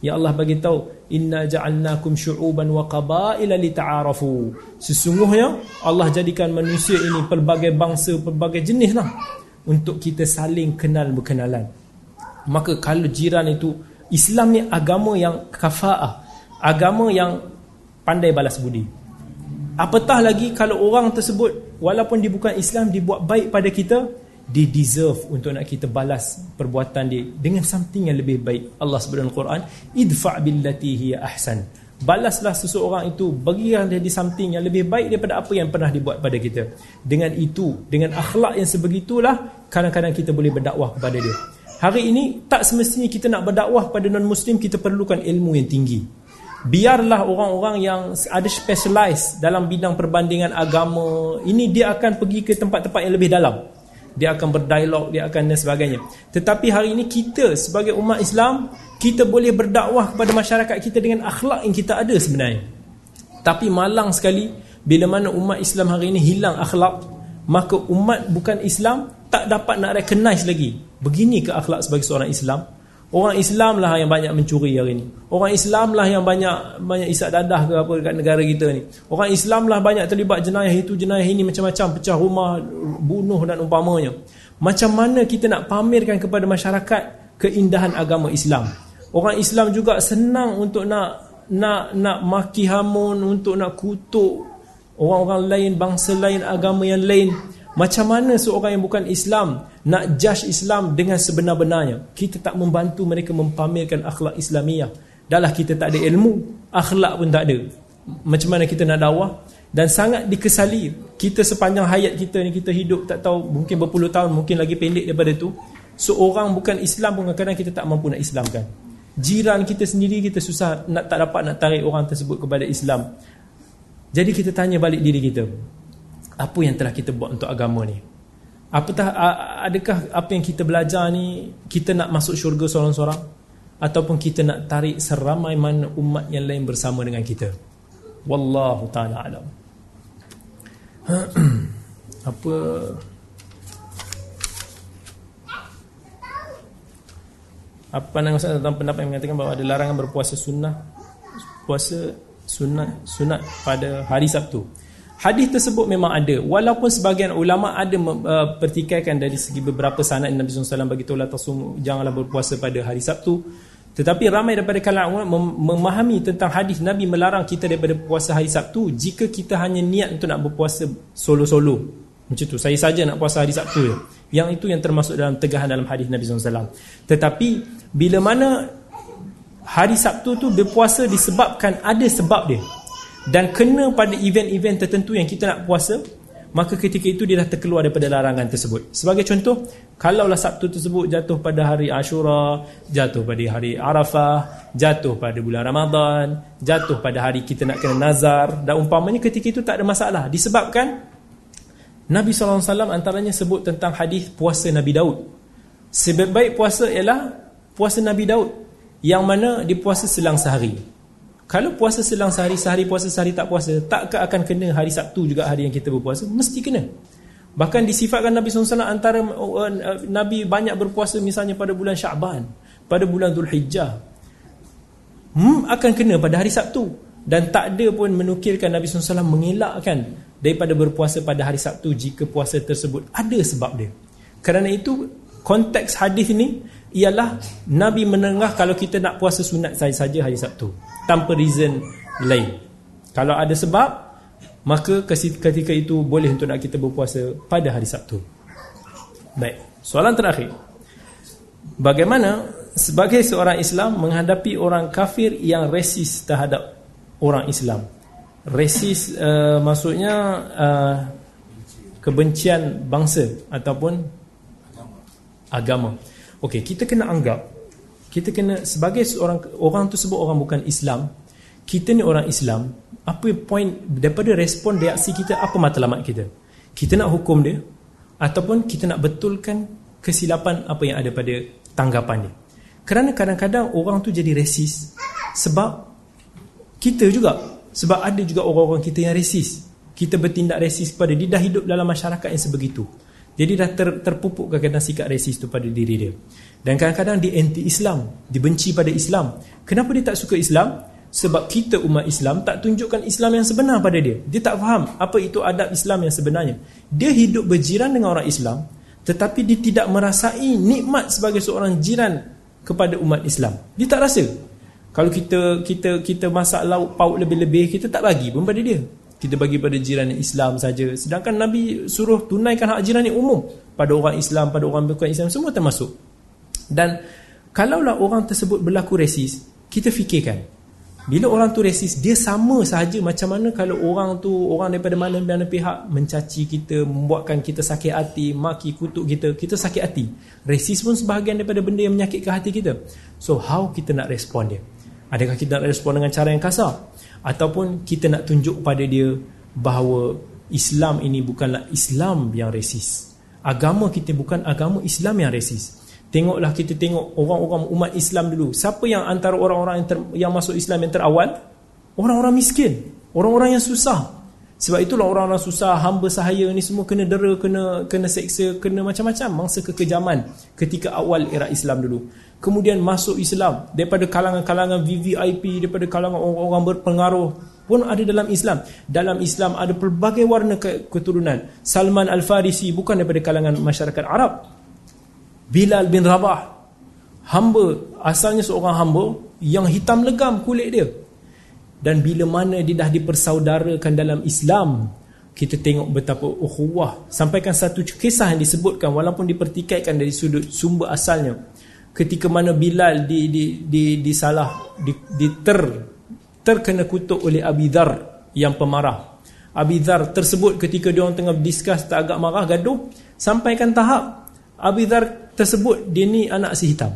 Ya Allah bagi tahu inna ja'alnakum syu'uban wa qabaila lita'arafu. Sesungguhnya Allah jadikan manusia ini pelbagai bangsa pelbagai jenis lah untuk kita saling kenal berkenalan. Maka kalau jiran itu Islam ni agama yang kafa'ah agama yang pandai balas budi. Apatah lagi kalau orang tersebut walaupun dia bukan Islam dia buat baik pada kita dia deserve untuk nak kita balas perbuatan dia dengan something yang lebih baik. Allah sebut dalam Quran idfa' billati hiya ahsan. Balaslah seseorang itu bagilah dia di something yang lebih baik daripada apa yang pernah dibuat pada kita. Dengan itu dengan akhlak yang sebegitulah kadang-kadang kita boleh berdakwah kepada dia. Hari ini tak semestinya kita nak berdakwah pada non muslim kita perlukan ilmu yang tinggi biarlah orang-orang yang ada specialize dalam bidang perbandingan agama ini dia akan pergi ke tempat-tempat yang lebih dalam. Dia akan berdialog dia akan dan sebagainya. Tetapi hari ini kita sebagai umat Islam kita boleh berdakwah kepada masyarakat kita dengan akhlak yang kita ada sebenarnya. Tapi malang sekali bila mana umat Islam hari ini hilang akhlak maka umat bukan Islam tak dapat nak recognize lagi. Begini ke akhlak sebagai seorang Islam Orang Islam lah yang banyak mencuri hari ni. Orang Islam lah yang banyak banyak isak dadah ke apa dekat negara kita ni. Orang Islam lah banyak terlibat jenayah itu, jenayah ini macam-macam, pecah rumah, bunuh dan umpamanya. Macam mana kita nak pamerkan kepada masyarakat keindahan agama Islam? Orang Islam juga senang untuk nak nak nak maki hamun, untuk nak kutuk orang-orang lain, bangsa lain, agama yang lain. Macam mana seorang yang bukan Islam nak judge Islam dengan sebenar-benarnya? Kita tak membantu mereka mempamerkan akhlak Islamiyah. Dahlah kita tak ada ilmu, akhlak pun tak ada. Macam mana kita nak dakwah? dan sangat dikesali kita sepanjang hayat kita ni kita hidup tak tahu mungkin berpuluh tahun mungkin lagi pendek daripada tu seorang bukan Islam pun kadang-kadang kita tak mampu nak Islamkan jiran kita sendiri kita susah nak tak dapat nak tarik orang tersebut kepada Islam jadi kita tanya balik diri kita apa yang telah kita buat untuk agama ni? Apatah adakah apa yang kita belajar ni kita nak masuk syurga seorang-seorang? Ataupun kita nak tarik seramai mana umat yang lain bersama dengan kita? Wallahu taala alam. <clears throat> Apa? Apa nama saya tentang pendapat yang mengatakan bahawa ada larangan berpuasa sunnah? Puasa sunat sunat pada hari Sabtu hadis tersebut memang ada walaupun sebahagian ulama ada uh, pertikaikan dari segi beberapa sanad Nabi SAW bagi tahu janganlah berpuasa pada hari Sabtu tetapi ramai daripada kalangan ulama memahami tentang hadis Nabi melarang kita daripada puasa hari Sabtu jika kita hanya niat untuk nak berpuasa solo-solo. Macam tu. Saya saja nak puasa hari Sabtu je. Yang itu yang termasuk dalam tegahan dalam hadis Nabi SAW. Tetapi bila mana hari Sabtu tu berpuasa disebabkan ada sebab dia. Dan kena pada event-event tertentu yang kita nak puasa, maka ketika itu dia dah terkeluar daripada larangan tersebut. Sebagai contoh, kalaulah Sabtu tersebut jatuh pada hari Ashura, jatuh pada hari Arafah, jatuh pada bulan Ramadan, jatuh pada hari kita nak kena nazar dan umpamanya ketika itu tak ada masalah disebabkan Nabi SAW antaranya sebut tentang hadis puasa Nabi Daud. Sebaik-baik puasa ialah puasa Nabi Daud yang mana dipuasa selang sehari. Kalau puasa selang sehari, sehari puasa, sehari tak puasa, takkah akan kena hari Sabtu juga hari yang kita berpuasa? Mesti kena. Bahkan disifatkan Nabi SAW antara uh, uh, Nabi banyak berpuasa misalnya pada bulan Syaban, pada bulan Dhul Hijjah. Hmm, akan kena pada hari Sabtu. Dan tak ada pun menukilkan Nabi SAW mengelakkan daripada berpuasa pada hari Sabtu jika puasa tersebut ada sebab dia. Kerana itu, konteks hadis ini ialah Nabi menengah kalau kita nak puasa sunat saja hari Sabtu tanpa reason lain. Kalau ada sebab, maka ketika itu boleh untuk nak kita berpuasa pada hari Sabtu. Baik, soalan terakhir. Bagaimana sebagai seorang Islam menghadapi orang kafir yang resis terhadap orang Islam? Resis uh, maksudnya uh, kebencian bangsa ataupun agama. Okey, kita kena anggap kita kena sebagai seorang orang tu sebut orang bukan Islam kita ni orang Islam apa point daripada respon reaksi kita apa matlamat kita? Kita nak hukum dia ataupun kita nak betulkan kesilapan apa yang ada pada tanggapan dia. Kerana kadang-kadang orang tu jadi resis sebab kita juga sebab ada juga orang-orang kita yang resis. Kita bertindak resis pada dia dah hidup dalam masyarakat yang sebegitu. Jadi dah ter, terpupuk kadang-kadang sikap resis tu pada diri dia dan kadang-kadang dia anti-Islam Dibenci pada Islam. Kenapa dia tak suka Islam? Sebab kita umat Islam tak tunjukkan Islam yang sebenar pada dia. Dia tak faham apa itu adab Islam yang sebenarnya. Dia hidup berjiran dengan orang Islam Tetapi dia tidak merasai nikmat sebagai seorang jiran Kepada umat Islam. Dia tak rasa. Kalau kita kita kita masak lauk pauk lebih-lebih Kita tak bagi pun pada dia. Kita bagi pada jiran Islam saja. Sedangkan Nabi suruh tunaikan hak jiran yang umum. Pada orang Islam, pada orang bukan Islam Semua termasuk dan kalaulah orang tersebut berlaku resis, kita fikirkan. Bila orang tu resis, dia sama sahaja macam mana kalau orang tu, orang daripada mana-mana pihak mencaci kita, membuatkan kita sakit hati, maki, kutuk kita, kita sakit hati. Resis pun sebahagian daripada benda yang menyakitkan hati kita. So, how kita nak respon dia? Adakah kita nak respon dengan cara yang kasar? Ataupun kita nak tunjuk pada dia bahawa Islam ini bukanlah Islam yang resis. Agama kita bukan agama Islam yang resis. Tengoklah kita tengok orang-orang umat Islam dulu. Siapa yang antara orang-orang yang, yang masuk Islam yang terawal? Orang-orang miskin. Orang-orang yang susah. Sebab itulah orang-orang susah, hamba sahaya ni semua kena dera, kena kena seksa, kena macam-macam. Mangsa kekejaman ketika awal era Islam dulu. Kemudian masuk Islam. Daripada kalangan-kalangan VVIP, daripada kalangan orang-orang berpengaruh pun ada dalam Islam. Dalam Islam ada pelbagai warna keturunan. Salman Al-Farisi bukan daripada kalangan masyarakat Arab. Bilal bin Rabah. Hamba asalnya seorang hamba yang hitam legam kulit dia. Dan bila mana dia dah dipersaudarakan dalam Islam kita tengok betapa ukhuwah. Sampaikan satu kisah yang disebutkan walaupun dipertikaikan dari sudut sumber asalnya. Ketika mana Bilal di di di disalah di, di ter terkena kutuk oleh Abi Dhar yang pemarah. Abi Dhar tersebut ketika dia orang tengah discuss tak agak marah gaduh sampaikan tahap. Abi Dhar tersebut dia ni anak si hitam.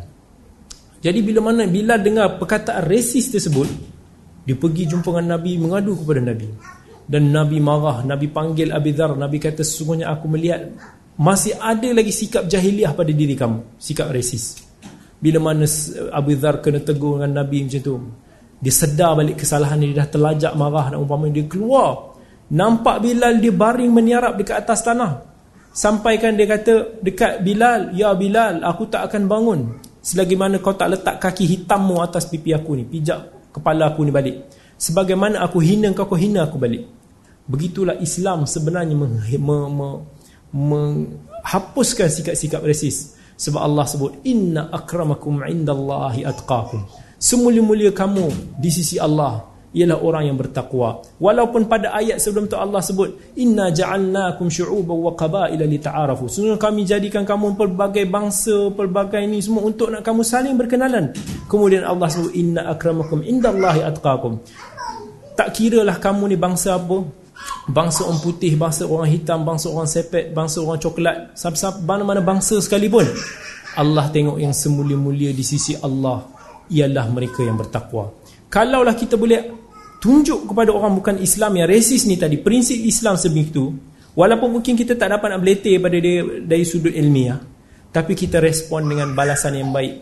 Jadi bila mana bila dengar perkataan resis tersebut dia pergi jumpa dengan Nabi mengadu kepada Nabi. Dan Nabi marah, Nabi panggil Abi Dhar, Nabi kata sesungguhnya aku melihat masih ada lagi sikap jahiliah pada diri kamu, sikap resis. Bila mana Abu Dhar kena tegur dengan Nabi macam tu Dia sedar balik kesalahan dia dah terlajak marah dan umpama dia keluar Nampak Bilal dia baring meniarap dekat atas tanah Sampaikan dia kata dekat Bilal Ya Bilal aku tak akan bangun. Selagi mana kau tak letak kaki hitammu atas pipi aku ni Pijak kepala aku ni balik. Sebagaimana aku hina kau kau hina aku balik. Begitulah Islam sebenarnya menghapuskan sikap-sikap resis sebab Allah sebut inna akramakum indallahi atqakum. Semulia-mulia kamu di sisi Allah ialah orang yang bertakwa. Walaupun pada ayat sebelum tu Allah sebut inna ja'alnakum syu'uban wa qabaila lita'arafu. Sesungguhnya kami jadikan kamu pelbagai bangsa, pelbagai ini semua untuk nak kamu saling berkenalan. Kemudian Allah sebut inna akramakum indallahi atqakum. Tak kiralah kamu ni bangsa apa, bangsa orang putih, bangsa orang hitam, bangsa orang sepet, bangsa orang coklat, sab-sab mana-mana bangsa sekalipun. Allah tengok yang semulia-mulia di sisi Allah ialah mereka yang bertakwa. Kalaulah kita boleh tunjuk kepada orang bukan Islam yang resis ni tadi, prinsip Islam sebegitu, walaupun mungkin kita tak dapat nak beletih pada dia dari sudut ilmiah, tapi kita respon dengan balasan yang baik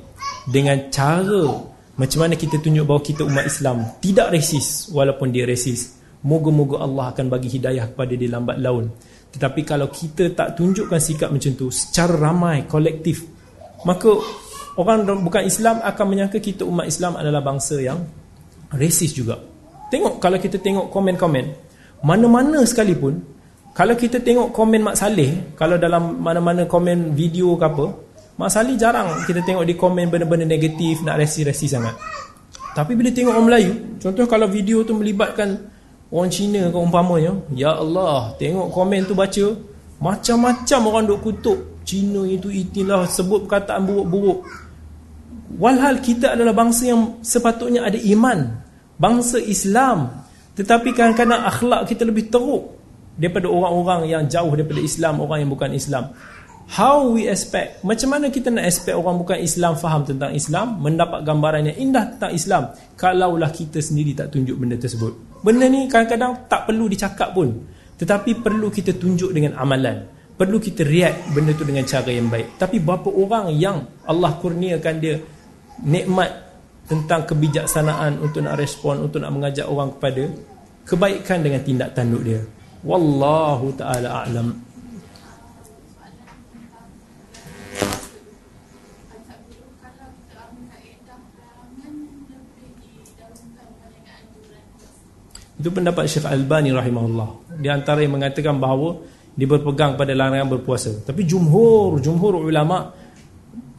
dengan cara macam mana kita tunjuk bahawa kita umat Islam tidak resis walaupun dia resis Moga-moga Allah akan bagi hidayah kepada dia lambat laun. Tetapi kalau kita tak tunjukkan sikap macam tu secara ramai, kolektif, maka orang bukan Islam akan menyangka kita umat Islam adalah bangsa yang resis juga. Tengok kalau kita tengok komen-komen, mana-mana sekalipun, kalau kita tengok komen Mak Saleh, kalau dalam mana-mana komen video ke apa, Mak Saleh jarang kita tengok di komen benda-benda negatif, nak resi-resi sangat. Tapi bila tengok orang Melayu, contoh kalau video tu melibatkan Orang Cina kau umpamanya Ya Allah Tengok komen tu baca Macam-macam orang duk kutuk Cina itu itilah Sebut perkataan buruk-buruk Walhal kita adalah bangsa yang Sepatutnya ada iman Bangsa Islam. Tetapi kadang-kadang akhlak kita lebih teruk Daripada orang-orang yang jauh daripada Islam Orang yang bukan Islam. How we expect? Macam mana kita nak expect orang bukan Islam Faham tentang Islam Mendapat gambaran yang indah tentang Islam Kalaulah kita sendiri tak tunjuk benda tersebut? Benda ni kadang-kadang tak perlu dicakap pun. Tetapi perlu kita tunjuk dengan amalan. Perlu kita react benda tu dengan cara yang baik. Tapi berapa orang yang Allah kurniakan dia Nikmat tentang kebijaksanaan Untuk nak respon, untuk nak mengajak orang kepada Kebaikan dengan tindak tanduk dia Wallahu ta'ala a'lam Itu pendapat Syekh Albani rahimahullah. Di antara yang mengatakan bahawa dia berpegang pada larangan berpuasa. Tapi jumhur, jumhur ulama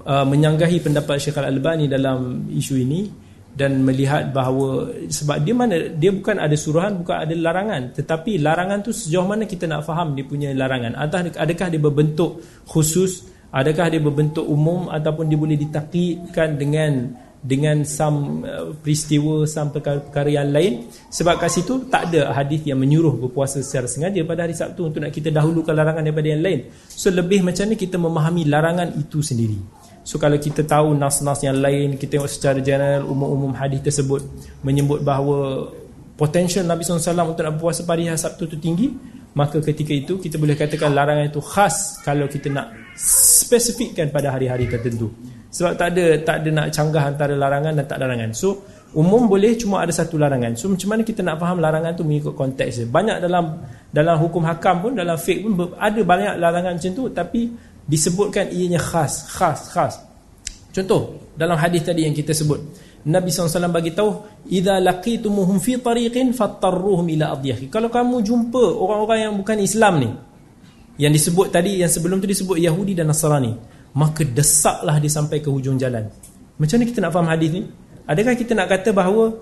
uh, menyanggahi pendapat Syekh Albani dalam isu ini dan melihat bahawa sebab dia mana dia bukan ada suruhan bukan ada larangan. Tetapi larangan tu sejauh mana kita nak faham dia punya larangan. Adakah dia berbentuk khusus adakah dia berbentuk umum ataupun dia boleh ditakidkan dengan dengan some uh, peristiwa some perkara-perkara yang lain? Sebab kat situ tak ada hadis yang menyuruh berpuasa secara sengaja pada hari Sabtu untuk nak kita dahulukan larangan daripada yang lain. So lebih macam ni kita memahami larangan itu sendiri so kalau kita tahu nas-nas yang lain kita tengok secara general umum-umum hadis tersebut menyebut bahawa potensial Nabi SAW untuk nak berpuasa pada hari Sabtu itu tinggi maka ketika itu kita boleh katakan larangan itu khas kalau kita nak spesifikkan pada hari-hari tertentu sebab tak ada tak ada nak canggah antara larangan dan tak larangan. So umum boleh cuma ada satu larangan. So macam mana kita nak faham larangan tu mengikut konteks dia. Banyak dalam dalam hukum hakam pun dalam fiqh pun ada banyak larangan macam tu tapi disebutkan ianya khas, khas, khas. Contoh dalam hadis tadi yang kita sebut Nabi SAW bagi tahu idza laqitumuhum fi tariqin fattarruhum ila adyah. Kalau kamu jumpa orang-orang yang bukan Islam ni yang disebut tadi yang sebelum tu disebut Yahudi dan Nasrani maka desaklah dia sampai ke hujung jalan macam ni kita nak faham hadis ni adakah kita nak kata bahawa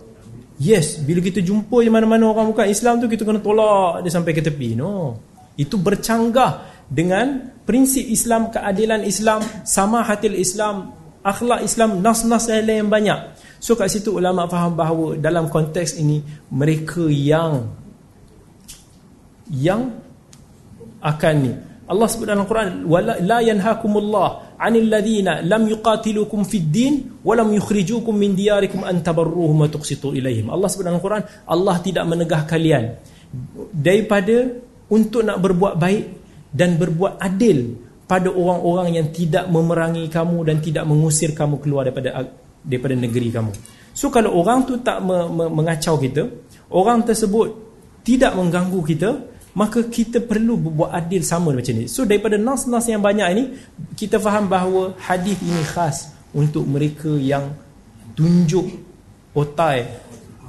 yes bila kita jumpa di mana-mana orang bukan Islam tu kita kena tolak dia sampai ke tepi no itu bercanggah dengan prinsip Islam keadilan Islam sama hatil Islam akhlak Islam nas-nas lain yang banyak. So kat situ ulama faham bahawa dalam konteks ini mereka yang yang akan ni. Allah sebut dalam Quran wala la yanhakumullah 'anil ladina lam yuqatilukum fid din wa lam yukhrijukum min diyarikum an tabarruhum wa tuqsitu ilaihim Allah sebut dalam Quran Allah tidak menegah kalian daripada untuk nak berbuat baik dan berbuat adil pada orang-orang yang tidak memerangi kamu dan tidak mengusir kamu keluar daripada daripada negeri kamu. So kalau orang tu tak me, me, mengacau kita, orang tersebut tidak mengganggu kita, maka kita perlu berbuat adil sama macam ni. So daripada nas-nas yang banyak ini, kita faham bahawa hadis ini khas untuk mereka yang tunjuk otai,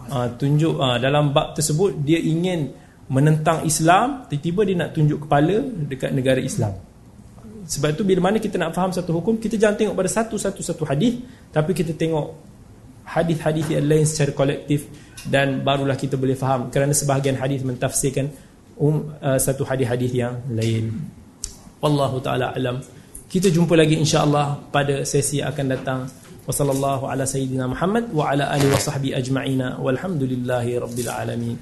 uh, tunjuk uh, dalam bab tersebut dia ingin menentang Islam, tiba-tiba dia nak tunjuk kepala dekat negara Islam. Sebab tu bila mana kita nak faham satu hukum, kita jangan tengok pada satu-satu-satu hadis, tapi kita tengok hadis-hadis yang lain secara kolektif dan barulah kita boleh faham kerana sebahagian hadis mentafsirkan um, uh, satu hadis-hadis yang lain. Wallahu taala alam. Kita jumpa lagi insya-Allah pada sesi yang akan datang. Wassallallahu ala sayyidina Muhammad wa ala alihi wa sahbihi ajma'ina walhamdulillahi rabbil alamin.